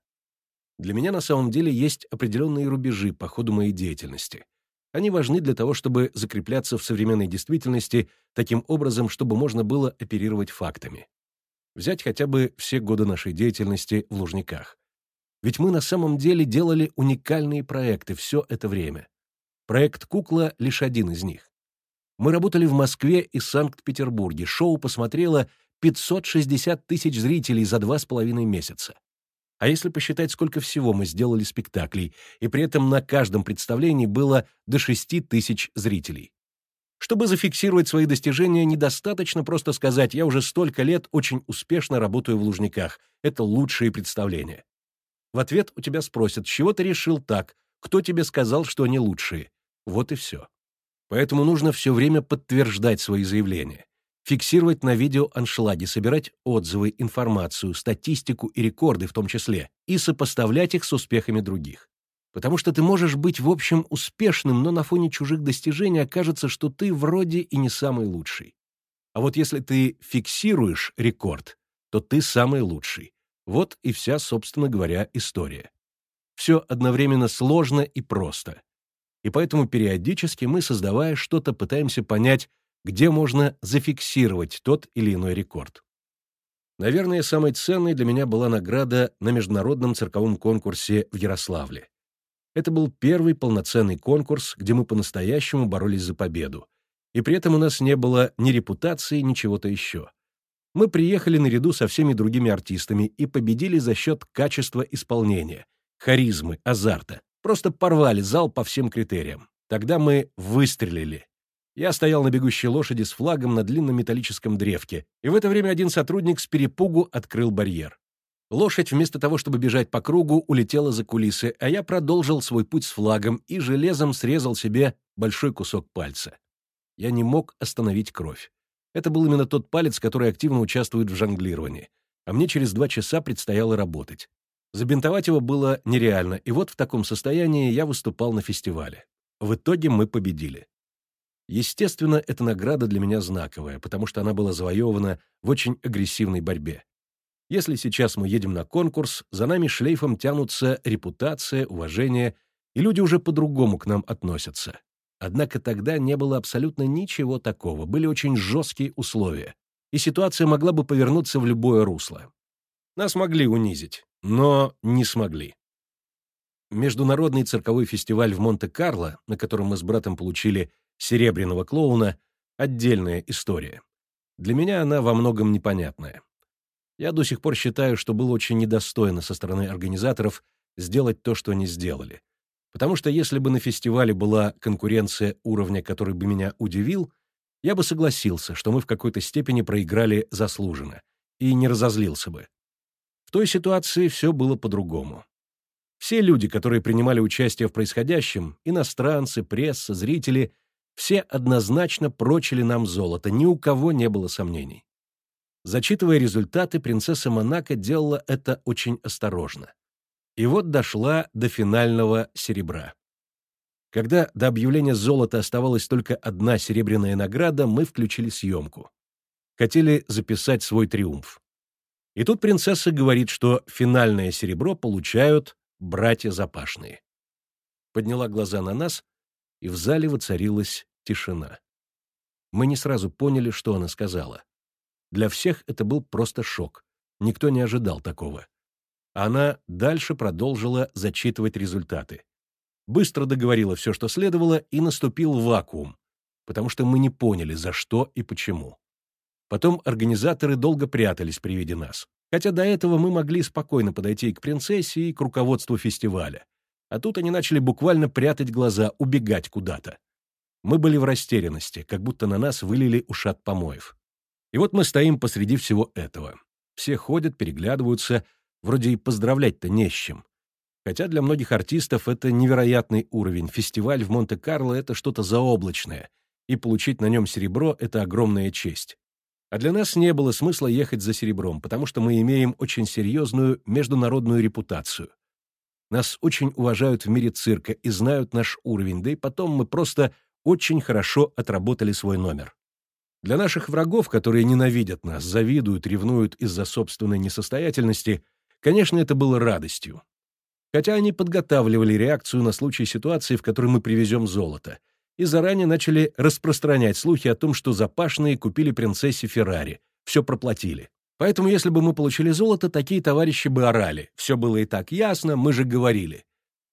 Для меня на самом деле есть определенные рубежи по ходу моей деятельности. Они важны для того, чтобы закрепляться в современной действительности таким образом, чтобы можно было оперировать фактами. Взять хотя бы все годы нашей деятельности в Лужниках. Ведь мы на самом деле делали уникальные проекты все это время. Проект «Кукла» — лишь один из них. Мы работали в Москве и Санкт-Петербурге. Шоу посмотрело 560 тысяч зрителей за два с половиной месяца. А если посчитать, сколько всего мы сделали спектаклей, и при этом на каждом представлении было до 6 тысяч зрителей. Чтобы зафиксировать свои достижения, недостаточно просто сказать «я уже столько лет очень успешно работаю в Лужниках, это лучшие представления». В ответ у тебя спросят, чего ты решил так, кто тебе сказал, что они лучшие. Вот и все. Поэтому нужно все время подтверждать свои заявления, фиксировать на видео аншлаги, собирать отзывы, информацию, статистику и рекорды в том числе, и сопоставлять их с успехами других. Потому что ты можешь быть, в общем, успешным, но на фоне чужих достижений окажется, что ты вроде и не самый лучший. А вот если ты фиксируешь рекорд, то ты самый лучший. Вот и вся, собственно говоря, история. Все одновременно сложно и просто. И поэтому периодически мы, создавая что-то, пытаемся понять, где можно зафиксировать тот или иной рекорд. Наверное, самой ценной для меня была награда на международном цирковом конкурсе в Ярославле. Это был первый полноценный конкурс, где мы по-настоящему боролись за победу. И при этом у нас не было ни репутации, ни чего-то еще. Мы приехали наряду со всеми другими артистами и победили за счет качества исполнения, харизмы, азарта. Просто порвали зал по всем критериям. Тогда мы выстрелили. Я стоял на бегущей лошади с флагом на длинном металлическом древке, и в это время один сотрудник с перепугу открыл барьер. Лошадь вместо того, чтобы бежать по кругу, улетела за кулисы, а я продолжил свой путь с флагом и железом срезал себе большой кусок пальца. Я не мог остановить кровь. Это был именно тот палец, который активно участвует в жонглировании. А мне через два часа предстояло работать. Забинтовать его было нереально, и вот в таком состоянии я выступал на фестивале. В итоге мы победили. Естественно, эта награда для меня знаковая, потому что она была завоевана в очень агрессивной борьбе. Если сейчас мы едем на конкурс, за нами шлейфом тянутся репутация, уважение, и люди уже по-другому к нам относятся. Однако тогда не было абсолютно ничего такого, были очень жесткие условия, и ситуация могла бы повернуться в любое русло. Нас могли унизить, но не смогли. Международный цирковой фестиваль в Монте-Карло, на котором мы с братом получили серебряного клоуна, отдельная история. Для меня она во многом непонятная. Я до сих пор считаю, что было очень недостойно со стороны организаторов сделать то, что они сделали. Потому что если бы на фестивале была конкуренция уровня, который бы меня удивил, я бы согласился, что мы в какой-то степени проиграли заслуженно, и не разозлился бы. В той ситуации все было по-другому. Все люди, которые принимали участие в происходящем, иностранцы, пресса, зрители, все однозначно прочили нам золото, ни у кого не было сомнений. Зачитывая результаты, принцесса Монако делала это очень осторожно. И вот дошла до финального серебра. Когда до объявления золота оставалась только одна серебряная награда, мы включили съемку. Хотели записать свой триумф. И тут принцесса говорит, что финальное серебро получают братья Запашные. Подняла глаза на нас, и в зале воцарилась тишина. Мы не сразу поняли, что она сказала. Для всех это был просто шок. Никто не ожидал такого. Она дальше продолжила зачитывать результаты быстро договорила все, что следовало, и наступил вакуум, потому что мы не поняли, за что и почему. Потом организаторы долго прятались при виде нас, хотя до этого мы могли спокойно подойти к принцессе и к руководству фестиваля. А тут они начали буквально прятать глаза, убегать куда-то. Мы были в растерянности, как будто на нас вылили ушат помоев. И вот мы стоим посреди всего этого. Все ходят, переглядываются, вроде и поздравлять-то не с чем. Хотя для многих артистов это невероятный уровень. Фестиваль в Монте-Карло — это что-то заоблачное, и получить на нем серебро — это огромная честь. А для нас не было смысла ехать за серебром, потому что мы имеем очень серьезную международную репутацию. Нас очень уважают в мире цирка и знают наш уровень, да и потом мы просто очень хорошо отработали свой номер. Для наших врагов, которые ненавидят нас, завидуют, ревнуют из-за собственной несостоятельности, конечно, это было радостью хотя они подготавливали реакцию на случай ситуации, в которой мы привезем золото, и заранее начали распространять слухи о том, что запашные купили принцессе Феррари, все проплатили. Поэтому если бы мы получили золото, такие товарищи бы орали. Все было и так ясно, мы же говорили.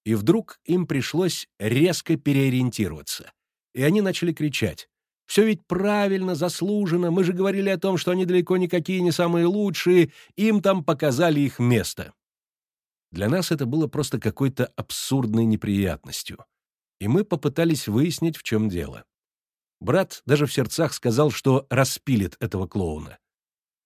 И вдруг им пришлось резко переориентироваться. И они начали кричать. «Все ведь правильно, заслуженно, мы же говорили о том, что они далеко никакие не самые лучшие, им там показали их место». Для нас это было просто какой-то абсурдной неприятностью. И мы попытались выяснить, в чем дело. Брат даже в сердцах сказал, что распилит этого клоуна.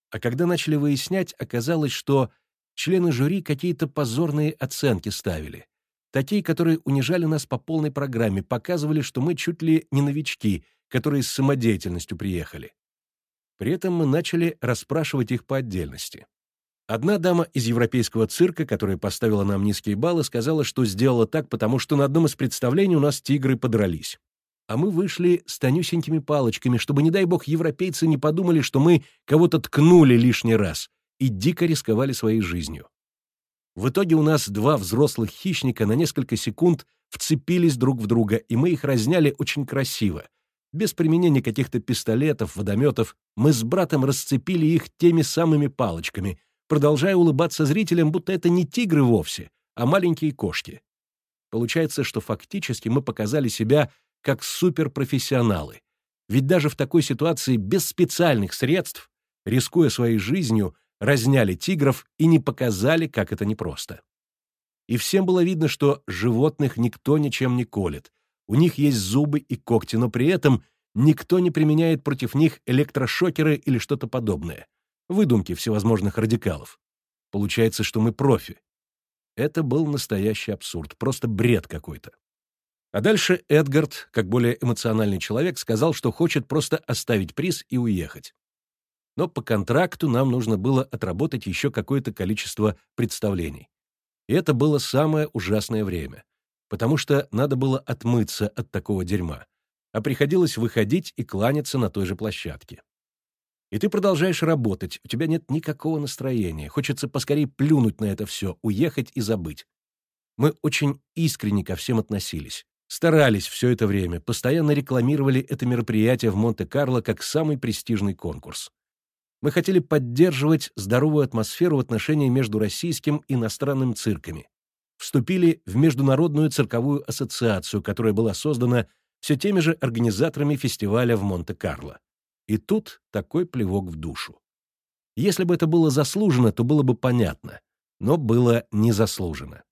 А когда начали выяснять, оказалось, что члены жюри какие-то позорные оценки ставили. Такие, которые унижали нас по полной программе, показывали, что мы чуть ли не новички, которые с самодеятельностью приехали. При этом мы начали расспрашивать их по отдельности. Одна дама из европейского цирка, которая поставила нам низкие баллы, сказала, что сделала так, потому что на одном из представлений у нас тигры подрались. А мы вышли с тонюсенькими палочками, чтобы, не дай бог, европейцы не подумали, что мы кого-то ткнули лишний раз и дико рисковали своей жизнью. В итоге у нас два взрослых хищника на несколько секунд вцепились друг в друга, и мы их разняли очень красиво. Без применения каких-то пистолетов, водометов, мы с братом расцепили их теми самыми палочками — продолжая улыбаться зрителям, будто это не тигры вовсе, а маленькие кошки. Получается, что фактически мы показали себя как суперпрофессионалы. Ведь даже в такой ситуации без специальных средств, рискуя своей жизнью, разняли тигров и не показали, как это непросто. И всем было видно, что животных никто ничем не колет. У них есть зубы и когти, но при этом никто не применяет против них электрошокеры или что-то подобное выдумки всевозможных радикалов. Получается, что мы профи. Это был настоящий абсурд, просто бред какой-то. А дальше Эдгард, как более эмоциональный человек, сказал, что хочет просто оставить приз и уехать. Но по контракту нам нужно было отработать еще какое-то количество представлений. И это было самое ужасное время, потому что надо было отмыться от такого дерьма, а приходилось выходить и кланяться на той же площадке. И ты продолжаешь работать, у тебя нет никакого настроения, хочется поскорее плюнуть на это все, уехать и забыть. Мы очень искренне ко всем относились. Старались все это время, постоянно рекламировали это мероприятие в Монте-Карло как самый престижный конкурс. Мы хотели поддерживать здоровую атмосферу в отношении между российским и иностранным цирками. Вступили в Международную цирковую ассоциацию, которая была создана все теми же организаторами фестиваля в Монте-Карло. И тут такой плевок в душу. Если бы это было заслужено, то было бы понятно, но было незаслуженно.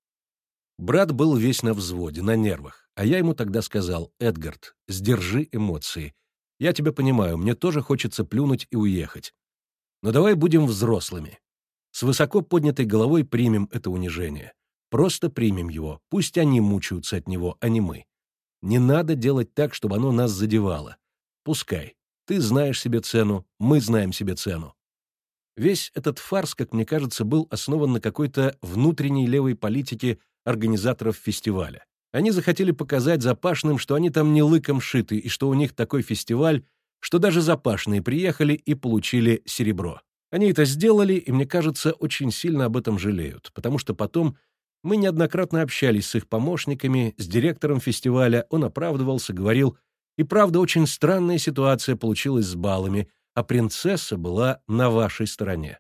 Брат был весь на взводе, на нервах, а я ему тогда сказал, «Эдгард, сдержи эмоции. Я тебя понимаю, мне тоже хочется плюнуть и уехать. Но давай будем взрослыми. С высоко поднятой головой примем это унижение. Просто примем его, пусть они мучаются от него, а не мы. Не надо делать так, чтобы оно нас задевало. Пускай. Ты знаешь себе цену, мы знаем себе цену. Весь этот фарс, как мне кажется, был основан на какой-то внутренней левой политике организаторов фестиваля. Они захотели показать запашным, что они там не лыком шиты, и что у них такой фестиваль, что даже запашные приехали и получили серебро. Они это сделали, и, мне кажется, очень сильно об этом жалеют, потому что потом мы неоднократно общались с их помощниками, с директором фестиваля, он оправдывался, говорил, и правда, очень странная ситуация получилась с баллами, а принцесса была на вашей стороне.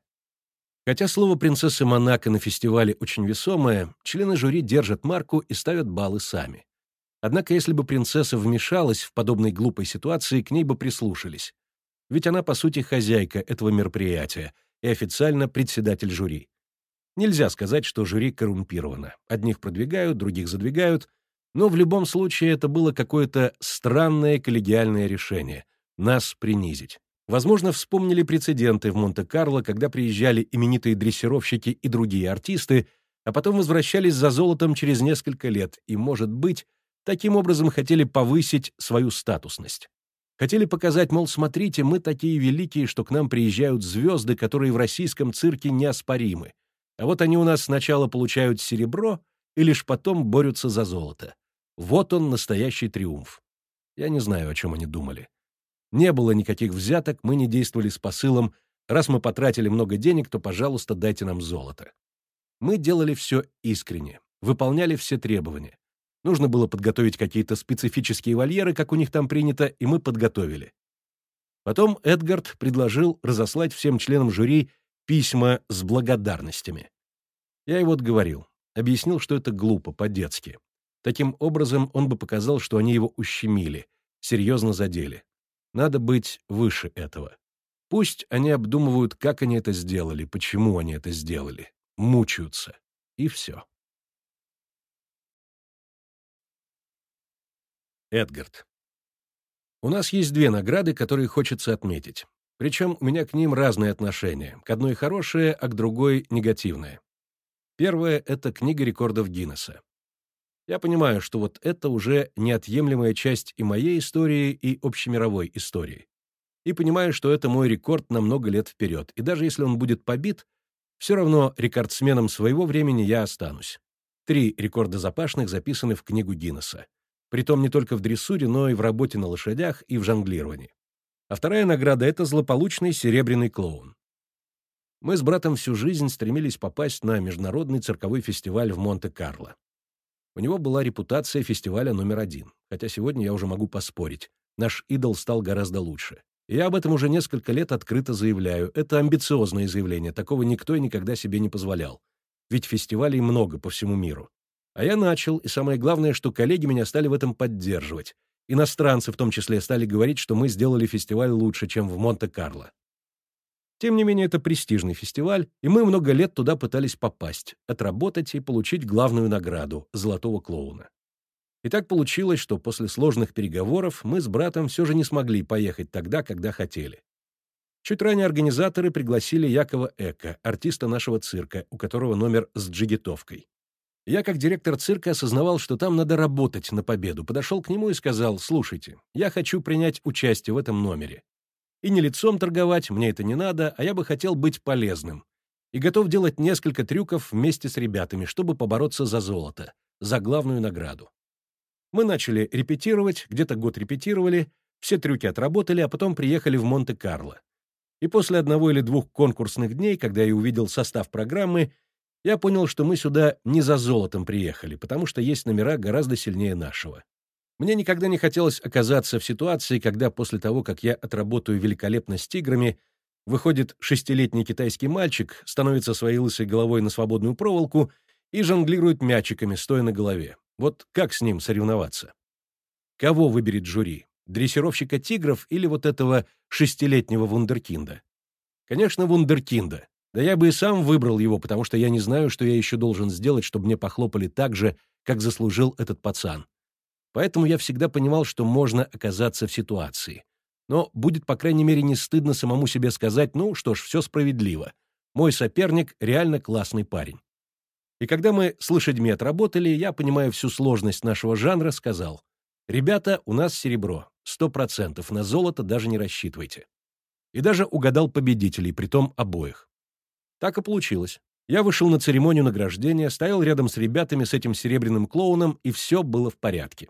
Хотя слово «принцесса Монако» на фестивале очень весомое, члены жюри держат марку и ставят баллы сами. Однако, если бы принцесса вмешалась в подобной глупой ситуации, к ней бы прислушались. Ведь она, по сути, хозяйка этого мероприятия и официально председатель жюри. Нельзя сказать, что жюри коррумпировано. Одних продвигают, других задвигают, но в любом случае это было какое-то странное коллегиальное решение — нас принизить. Возможно, вспомнили прецеденты в Монте-Карло, когда приезжали именитые дрессировщики и другие артисты, а потом возвращались за золотом через несколько лет и, может быть, таким образом хотели повысить свою статусность. Хотели показать, мол, смотрите, мы такие великие, что к нам приезжают звезды, которые в российском цирке неоспоримы. А вот они у нас сначала получают серебро, и лишь потом борются за золото. Вот он, настоящий триумф. Я не знаю, о чем они думали. Не было никаких взяток, мы не действовали с посылом «раз мы потратили много денег, то, пожалуйста, дайте нам золото». Мы делали все искренне, выполняли все требования. Нужно было подготовить какие-то специфические вольеры, как у них там принято, и мы подготовили. Потом Эдгард предложил разослать всем членам жюри письма с благодарностями. Я его отговорил, объяснил, что это глупо, по-детски. Таким образом, он бы показал, что они его ущемили, серьезно задели. Надо быть выше этого. Пусть они обдумывают, как они это сделали, почему они это сделали, мучаются. И все. Эдгард. У нас есть две награды, которые хочется отметить. Причем у меня к ним разные отношения. К одной хорошее, а к другой негативное. Первое — это книга рекордов Гиннесса. Я понимаю, что вот это уже неотъемлемая часть и моей истории, и общемировой истории. И понимаю, что это мой рекорд на много лет вперед. И даже если он будет побит, все равно рекордсменом своего времени я останусь. Три рекорда запашных записаны в книгу Гиннесса. Притом не только в дрессуре, но и в работе на лошадях и в жонглировании. А вторая награда — это злополучный серебряный клоун. Мы с братом всю жизнь стремились попасть на международный цирковой фестиваль в Монте-Карло. У него была репутация фестиваля номер один, хотя сегодня я уже могу поспорить. Наш идол стал гораздо лучше. Я об этом уже несколько лет открыто заявляю. Это амбициозное заявление, такого никто и никогда себе не позволял. Ведь фестивалей много по всему миру. А я начал, и самое главное, что коллеги меня стали в этом поддерживать. Иностранцы в том числе стали говорить, что мы сделали фестиваль лучше, чем в Монте-Карло. Тем не менее, это престижный фестиваль, и мы много лет туда пытались попасть, отработать и получить главную награду — «Золотого клоуна». И так получилось, что после сложных переговоров мы с братом все же не смогли поехать тогда, когда хотели. Чуть ранее организаторы пригласили Якова Эка, артиста нашего цирка, у которого номер с джигитовкой. Я, как директор цирка, осознавал, что там надо работать на победу, подошел к нему и сказал, «Слушайте, я хочу принять участие в этом номере. И не лицом торговать, мне это не надо, а я бы хотел быть полезным. И готов делать несколько трюков вместе с ребятами, чтобы побороться за золото, за главную награду». Мы начали репетировать, где-то год репетировали, все трюки отработали, а потом приехали в Монте-Карло. И после одного или двух конкурсных дней, когда я увидел состав программы, я понял, что мы сюда не за золотом приехали, потому что есть номера гораздо сильнее нашего. Мне никогда не хотелось оказаться в ситуации, когда после того, как я отработаю великолепно с тиграми, выходит шестилетний китайский мальчик, становится своей лысой головой на свободную проволоку и жонглирует мячиками, стоя на голове. Вот как с ним соревноваться? Кого выберет жюри? Дрессировщика тигров или вот этого шестилетнего вундеркинда? Конечно, вундеркинда. Да я бы и сам выбрал его, потому что я не знаю, что я еще должен сделать, чтобы мне похлопали так же, как заслужил этот пацан. Поэтому я всегда понимал, что можно оказаться в ситуации. Но будет, по крайней мере, не стыдно самому себе сказать, ну что ж, все справедливо. Мой соперник реально классный парень. И когда мы с лошадьми отработали, я, понимая всю сложность нашего жанра, сказал, «Ребята, у нас серебро, сто процентов, на золото даже не рассчитывайте». И даже угадал победителей, притом обоих. Так и получилось. Я вышел на церемонию награждения, стоял рядом с ребятами с этим серебряным клоуном, и все было в порядке.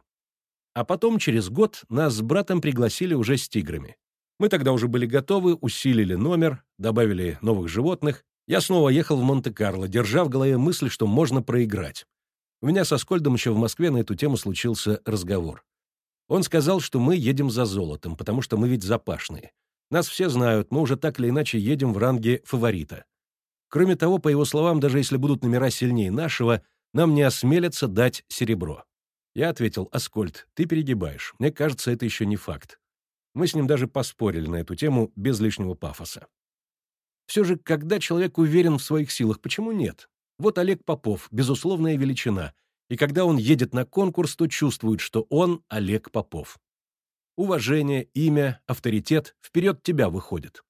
А потом, через год, нас с братом пригласили уже с тиграми. Мы тогда уже были готовы, усилили номер, добавили новых животных. Я снова ехал в Монте-Карло, держа в голове мысль, что можно проиграть. У меня со Скольдом еще в Москве на эту тему случился разговор. Он сказал, что мы едем за золотом, потому что мы ведь запашные. Нас все знают, мы уже так или иначе едем в ранге фаворита. Кроме того, по его словам, даже если будут номера сильнее нашего, нам не осмелятся дать серебро. Я ответил, Аскольд, ты перегибаешь. Мне кажется, это еще не факт. Мы с ним даже поспорили на эту тему без лишнего пафоса. Все же, когда человек уверен в своих силах, почему нет? Вот Олег Попов, безусловная величина, и когда он едет на конкурс, то чувствует, что он Олег Попов. Уважение, имя, авторитет вперед тебя выходит.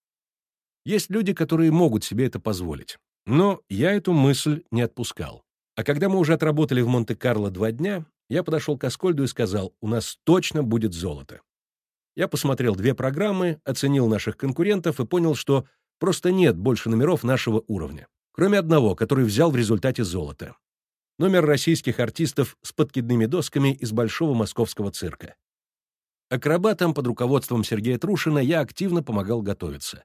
Есть люди, которые могут себе это позволить. Но я эту мысль не отпускал. А когда мы уже отработали в Монте-Карло два дня, я подошел к Аскольду и сказал, у нас точно будет золото. Я посмотрел две программы, оценил наших конкурентов и понял, что просто нет больше номеров нашего уровня. Кроме одного, который взял в результате золото. Номер российских артистов с подкидными досками из Большого московского цирка. Акробатам под руководством Сергея Трушина я активно помогал готовиться.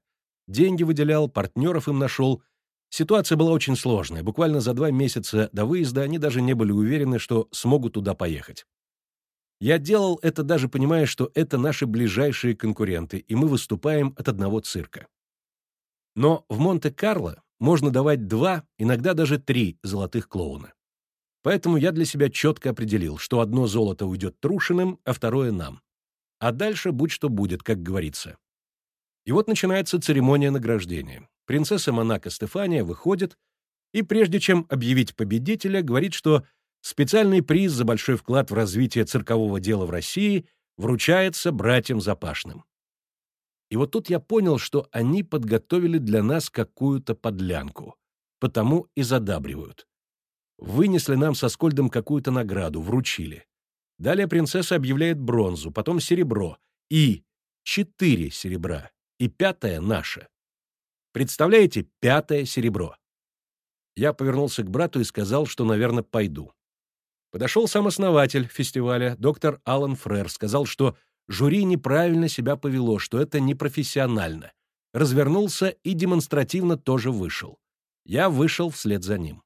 Деньги выделял, партнеров им нашел. Ситуация была очень сложная. Буквально за два месяца до выезда они даже не были уверены, что смогут туда поехать. Я делал это даже понимая, что это наши ближайшие конкуренты, и мы выступаем от одного цирка. Но в Монте-Карло можно давать два, иногда даже три золотых клоуна. Поэтому я для себя четко определил, что одно золото уйдет Трушиным, а второе нам. А дальше будь что будет, как говорится. И вот начинается церемония награждения. Принцесса Монако Стефания выходит и, прежде чем объявить победителя, говорит, что специальный приз за большой вклад в развитие циркового дела в России вручается братьям Запашным. И вот тут я понял, что они подготовили для нас какую-то подлянку, потому и задабривают. Вынесли нам со Скольдом какую-то награду, вручили. Далее принцесса объявляет бронзу, потом серебро и четыре серебра и пятое наше. Представляете, пятое серебро. Я повернулся к брату и сказал, что, наверное, пойду. Подошел сам основатель фестиваля, доктор Алан Фрер, сказал, что жюри неправильно себя повело, что это непрофессионально. Развернулся и демонстративно тоже вышел. Я вышел вслед за ним.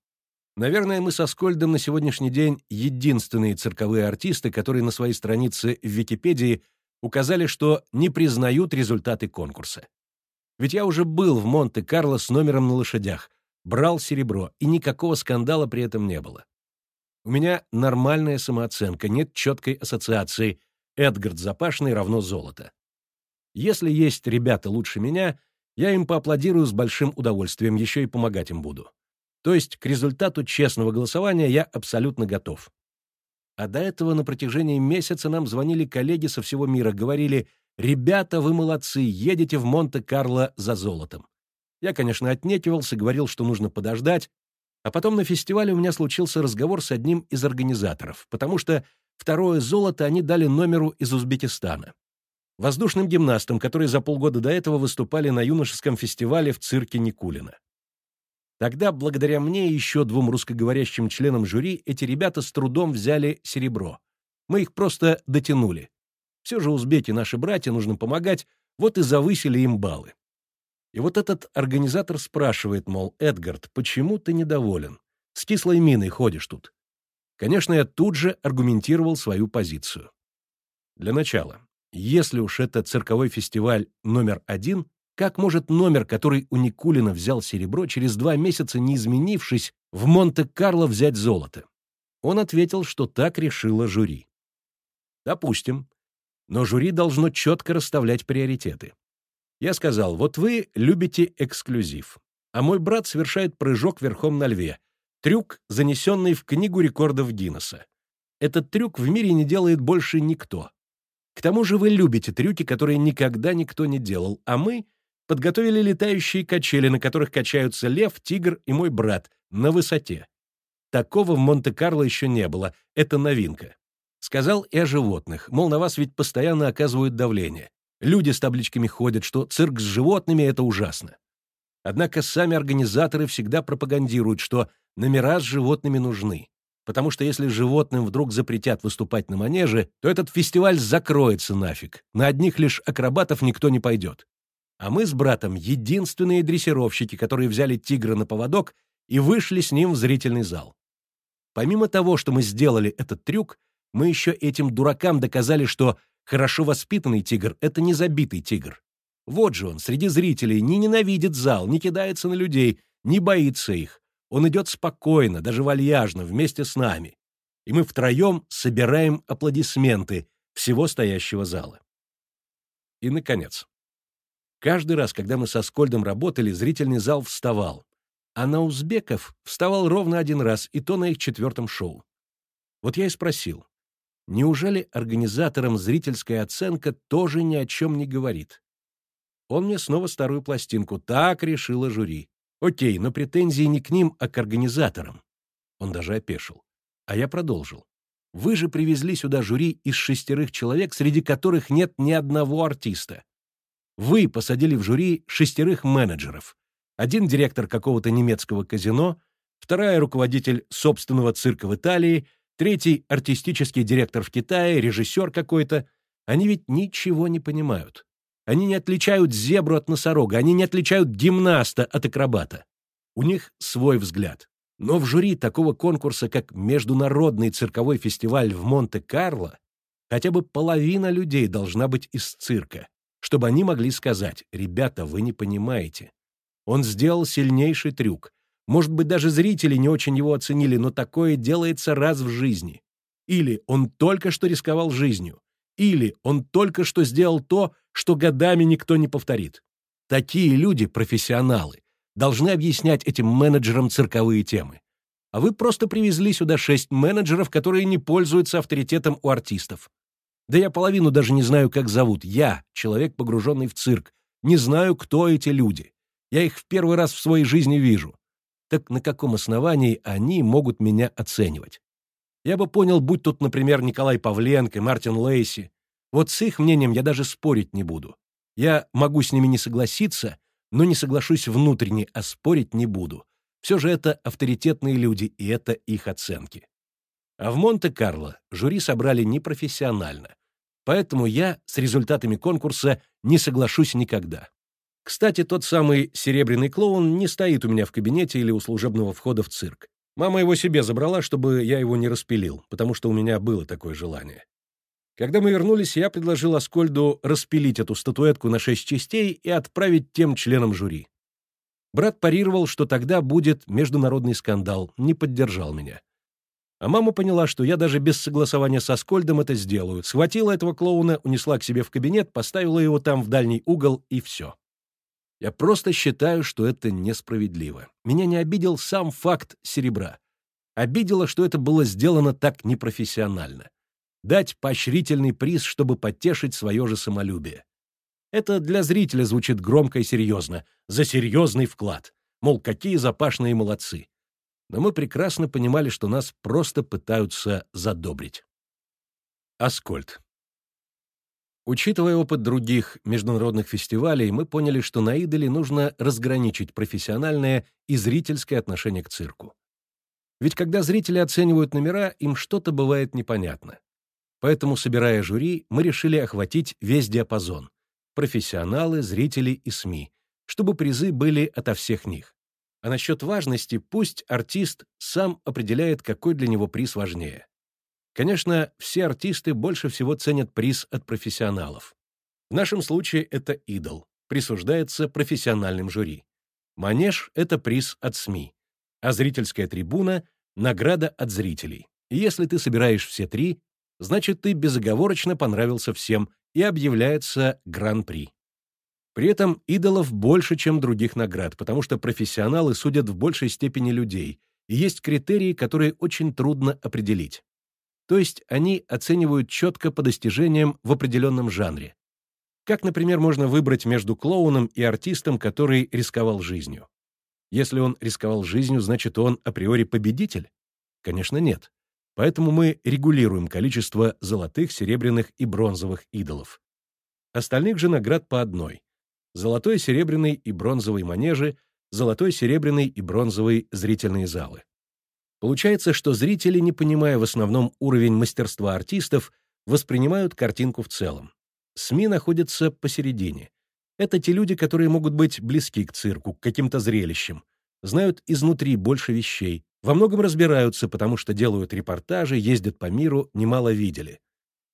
Наверное, мы со Скольдом на сегодняшний день единственные цирковые артисты, которые на своей странице в Википедии указали, что не признают результаты конкурса. Ведь я уже был в Монте-Карло с номером на лошадях, брал серебро, и никакого скандала при этом не было. У меня нормальная самооценка, нет четкой ассоциации «Эдгард Запашный равно золото». Если есть ребята лучше меня, я им поаплодирую с большим удовольствием, еще и помогать им буду. То есть к результату честного голосования я абсолютно готов. А до этого на протяжении месяца нам звонили коллеги со всего мира, говорили, «Ребята, вы молодцы, едете в Монте-Карло за золотом». Я, конечно, отнекивался, говорил, что нужно подождать, а потом на фестивале у меня случился разговор с одним из организаторов, потому что второе золото они дали номеру из Узбекистана. Воздушным гимнастам, которые за полгода до этого выступали на юношеском фестивале в цирке Никулина. Тогда, благодаря мне и еще двум русскоговорящим членам жюри, эти ребята с трудом взяли серебро. Мы их просто дотянули. Все же узбеки наши братья, нужно помогать, вот и завысили им баллы. И вот этот организатор спрашивает, мол, Эдгард, почему ты недоволен? С кислой миной ходишь тут. Конечно, я тут же аргументировал свою позицию. Для начала, если уж это цирковой фестиваль номер один, как может номер, который у Никулина взял серебро, через два месяца, не изменившись, в Монте-Карло взять золото? Он ответил, что так решило жюри. Допустим. Но жюри должно четко расставлять приоритеты. Я сказал, вот вы любите эксклюзив, а мой брат совершает прыжок верхом на льве. Трюк, занесенный в книгу рекордов Гиннесса. Этот трюк в мире не делает больше никто. К тому же вы любите трюки, которые никогда никто не делал, а мы подготовили летающие качели, на которых качаются лев, тигр и мой брат, на высоте. Такого в Монте-Карло еще не было, это новинка. Сказал и о животных, мол, на вас ведь постоянно оказывают давление. Люди с табличками ходят, что цирк с животными — это ужасно. Однако сами организаторы всегда пропагандируют, что номера с животными нужны. Потому что если животным вдруг запретят выступать на манеже, то этот фестиваль закроется нафиг. На одних лишь акробатов никто не пойдет. А мы с братом единственные дрессировщики, которые взяли тигра на поводок и вышли с ним в зрительный зал. Помимо того, что мы сделали этот трюк, мы еще этим дуракам доказали, что хорошо воспитанный тигр — это не забитый тигр. Вот же он, среди зрителей, не ненавидит зал, не кидается на людей, не боится их. Он идет спокойно, даже вальяжно, вместе с нами. И мы втроем собираем аплодисменты всего стоящего зала. И, наконец, Каждый раз, когда мы со Скольдом работали, зрительный зал вставал. А на узбеков вставал ровно один раз, и то на их четвертом шоу. Вот я и спросил, неужели организаторам зрительская оценка тоже ни о чем не говорит? Он мне снова старую пластинку. Так решила жюри. Окей, но претензии не к ним, а к организаторам. Он даже опешил. А я продолжил. Вы же привезли сюда жюри из шестерых человек, среди которых нет ни одного артиста. Вы посадили в жюри шестерых менеджеров. Один директор какого-то немецкого казино, вторая руководитель собственного цирка в Италии, третий артистический директор в Китае, режиссер какой-то. Они ведь ничего не понимают. Они не отличают зебру от носорога, они не отличают гимнаста от акробата. У них свой взгляд. Но в жюри такого конкурса, как Международный цирковой фестиваль в Монте-Карло, хотя бы половина людей должна быть из цирка чтобы они могли сказать, «Ребята, вы не понимаете. Он сделал сильнейший трюк. Может быть, даже зрители не очень его оценили, но такое делается раз в жизни. Или он только что рисковал жизнью. Или он только что сделал то, что годами никто не повторит. Такие люди, профессионалы, должны объяснять этим менеджерам цирковые темы. А вы просто привезли сюда шесть менеджеров, которые не пользуются авторитетом у артистов. Да я половину даже не знаю, как зовут. Я, человек, погруженный в цирк, не знаю, кто эти люди. Я их в первый раз в своей жизни вижу. Так на каком основании они могут меня оценивать? Я бы понял, будь тут, например, Николай Павленко, Мартин Лейси. Вот с их мнением я даже спорить не буду. Я могу с ними не согласиться, но не соглашусь внутренне, а спорить не буду. Все же это авторитетные люди, и это их оценки. А в Монте-Карло жюри собрали непрофессионально, поэтому я с результатами конкурса не соглашусь никогда. Кстати, тот самый серебряный клоун не стоит у меня в кабинете или у служебного входа в цирк. Мама его себе забрала, чтобы я его не распилил, потому что у меня было такое желание. Когда мы вернулись, я предложил Аскольду распилить эту статуэтку на шесть частей и отправить тем членам жюри. Брат парировал, что тогда будет международный скандал, не поддержал меня. А мама поняла, что я даже без согласования со Скольдом это сделаю. Схватила этого клоуна, унесла к себе в кабинет, поставила его там в дальний угол, и все. Я просто считаю, что это несправедливо. Меня не обидел сам факт серебра. Обидело, что это было сделано так непрофессионально. Дать поощрительный приз, чтобы потешить свое же самолюбие. Это для зрителя звучит громко и серьезно, за серьезный вклад. Мол, какие запашные молодцы. Но мы прекрасно понимали, что нас просто пытаются задобрить. Аскольд. Учитывая опыт других международных фестивалей, мы поняли, что на идоле нужно разграничить профессиональное и зрительское отношение к цирку. Ведь когда зрители оценивают номера, им что-то бывает непонятно. Поэтому, собирая жюри, мы решили охватить весь диапазон — профессионалы, зрители и СМИ, чтобы призы были ото всех них. А насчет важности пусть артист сам определяет, какой для него приз важнее. Конечно, все артисты больше всего ценят приз от профессионалов. В нашем случае это «Идол», присуждается профессиональным жюри. «Манеж» — это приз от СМИ, а зрительская трибуна — награда от зрителей. И если ты собираешь все три, значит, ты безоговорочно понравился всем, и объявляется Гран-при. При этом идолов больше, чем других наград, потому что профессионалы судят в большей степени людей, и есть критерии, которые очень трудно определить. То есть они оценивают четко по достижениям в определенном жанре. Как, например, можно выбрать между клоуном и артистом, который рисковал жизнью? Если он рисковал жизнью, значит, он априори победитель? Конечно, нет. Поэтому мы регулируем количество золотых, серебряных и бронзовых идолов. Остальных же наград по одной. Золотой, серебряный и бронзовый манежи, золотой, серебряный и бронзовый зрительные залы. Получается, что зрители, не понимая в основном уровень мастерства артистов, воспринимают картинку в целом. СМИ находятся посередине. Это те люди, которые могут быть близки к цирку, к каким-то зрелищам, знают изнутри больше вещей, во многом разбираются, потому что делают репортажи, ездят по миру, немало видели.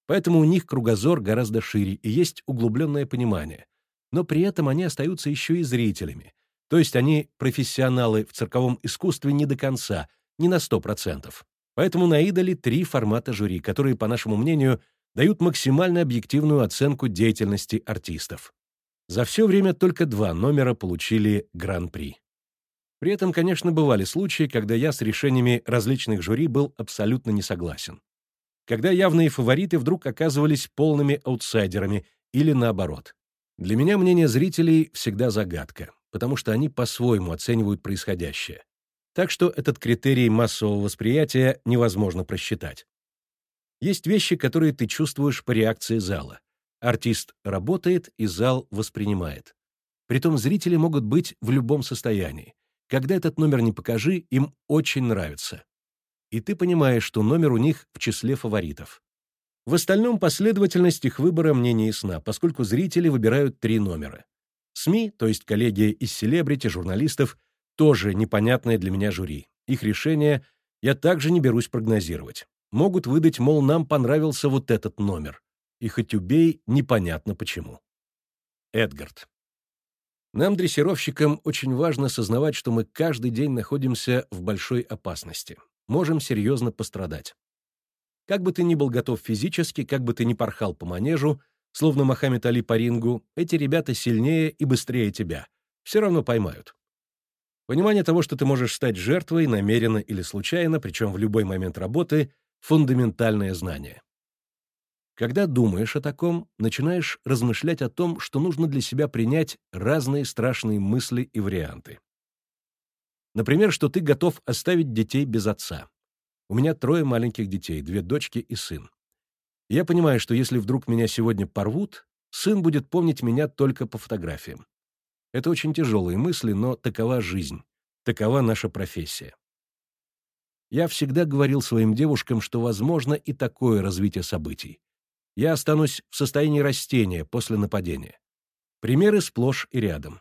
Поэтому у них кругозор гораздо шире и есть углубленное понимание. Но при этом они остаются еще и зрителями. То есть они профессионалы в цирковом искусстве не до конца, не на 100%. Поэтому на «Идоле» три формата жюри, которые, по нашему мнению, дают максимально объективную оценку деятельности артистов. За все время только два номера получили Гран-при. При этом, конечно, бывали случаи, когда я с решениями различных жюри был абсолютно не согласен. Когда явные фавориты вдруг оказывались полными аутсайдерами или наоборот. Для меня мнение зрителей всегда загадка, потому что они по-своему оценивают происходящее. Так что этот критерий массового восприятия невозможно просчитать. Есть вещи, которые ты чувствуешь по реакции зала. Артист работает, и зал воспринимает. Притом зрители могут быть в любом состоянии. Когда этот номер не покажи, им очень нравится. И ты понимаешь, что номер у них в числе фаворитов. В остальном последовательность их выбора мне не ясна, поскольку зрители выбирают три номера. СМИ, то есть коллегия из селебрити, журналистов, тоже непонятное для меня жюри. Их решение я также не берусь прогнозировать. Могут выдать, мол, нам понравился вот этот номер. И хоть убей, непонятно почему. Эдгард. Нам, дрессировщикам, очень важно сознавать, что мы каждый день находимся в большой опасности. Можем серьезно пострадать. Как бы ты ни был готов физически, как бы ты ни порхал по манежу, словно Мохаммед Али по рингу, эти ребята сильнее и быстрее тебя. Все равно поймают. Понимание того, что ты можешь стать жертвой, намеренно или случайно, причем в любой момент работы — фундаментальное знание. Когда думаешь о таком, начинаешь размышлять о том, что нужно для себя принять разные страшные мысли и варианты. Например, что ты готов оставить детей без отца. У меня трое маленьких детей, две дочки и сын. Я понимаю, что если вдруг меня сегодня порвут, сын будет помнить меня только по фотографиям. Это очень тяжелые мысли, но такова жизнь, такова наша профессия. Я всегда говорил своим девушкам, что возможно и такое развитие событий я останусь в состоянии растения после нападения. Примеры сплошь и рядом.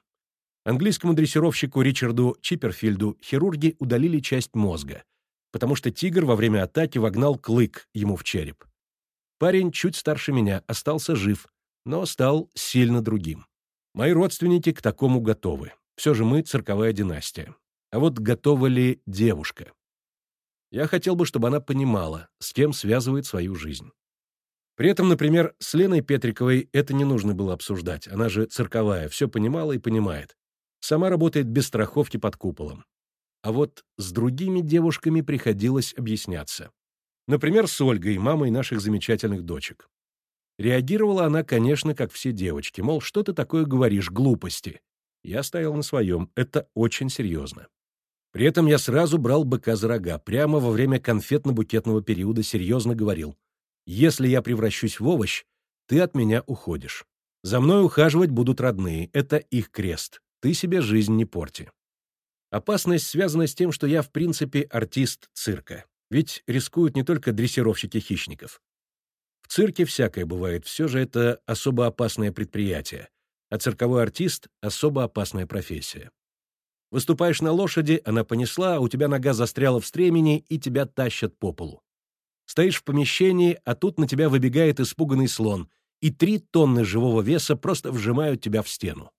Английскому дрессировщику Ричарду Чипперфильду хирурги удалили часть мозга, потому что тигр во время атаки вогнал клык ему в череп. Парень чуть старше меня, остался жив, но стал сильно другим. Мои родственники к такому готовы. Все же мы цирковая династия. А вот готова ли девушка? Я хотел бы, чтобы она понимала, с кем связывает свою жизнь. При этом, например, с Леной Петриковой это не нужно было обсуждать, она же цирковая, все понимала и понимает. Сама работает без страховки под куполом. А вот с другими девушками приходилось объясняться. Например, с Ольгой, мамой наших замечательных дочек. Реагировала она, конечно, как все девочки, мол, что ты такое говоришь, глупости. Я стоял на своем, это очень серьезно. При этом я сразу брал быка за рога, прямо во время конфетно-букетного периода серьезно говорил, «Если я превращусь в овощ, ты от меня уходишь. За мной ухаживать будут родные, это их крест. Ты себе жизнь не порти». Опасность связана с тем, что я, в принципе, артист цирка. Ведь рискуют не только дрессировщики хищников. Цирке всякое бывает, все же это особо опасное предприятие, а цирковой артист — особо опасная профессия. Выступаешь на лошади, она понесла, а у тебя нога застряла в стремени, и тебя тащат по полу. Стоишь в помещении, а тут на тебя выбегает испуганный слон, и три тонны живого веса просто вжимают тебя в стену.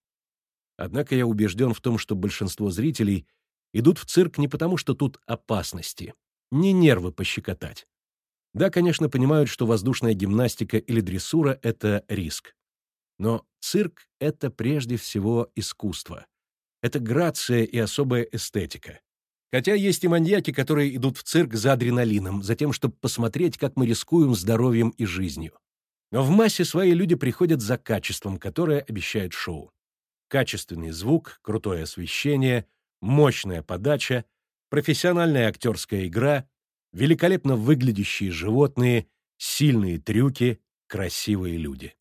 Однако я убежден в том, что большинство зрителей идут в цирк не потому, что тут опасности, не нервы пощекотать. Да, конечно, понимают, что воздушная гимнастика или дрессура — это риск. Но цирк — это прежде всего искусство. Это грация и особая эстетика. Хотя есть и маньяки, которые идут в цирк за адреналином, за тем, чтобы посмотреть, как мы рискуем здоровьем и жизнью. Но в массе свои люди приходят за качеством, которое обещает шоу. Качественный звук, крутое освещение, мощная подача, профессиональная актерская игра, великолепно выглядящие животные, сильные трюки, красивые люди.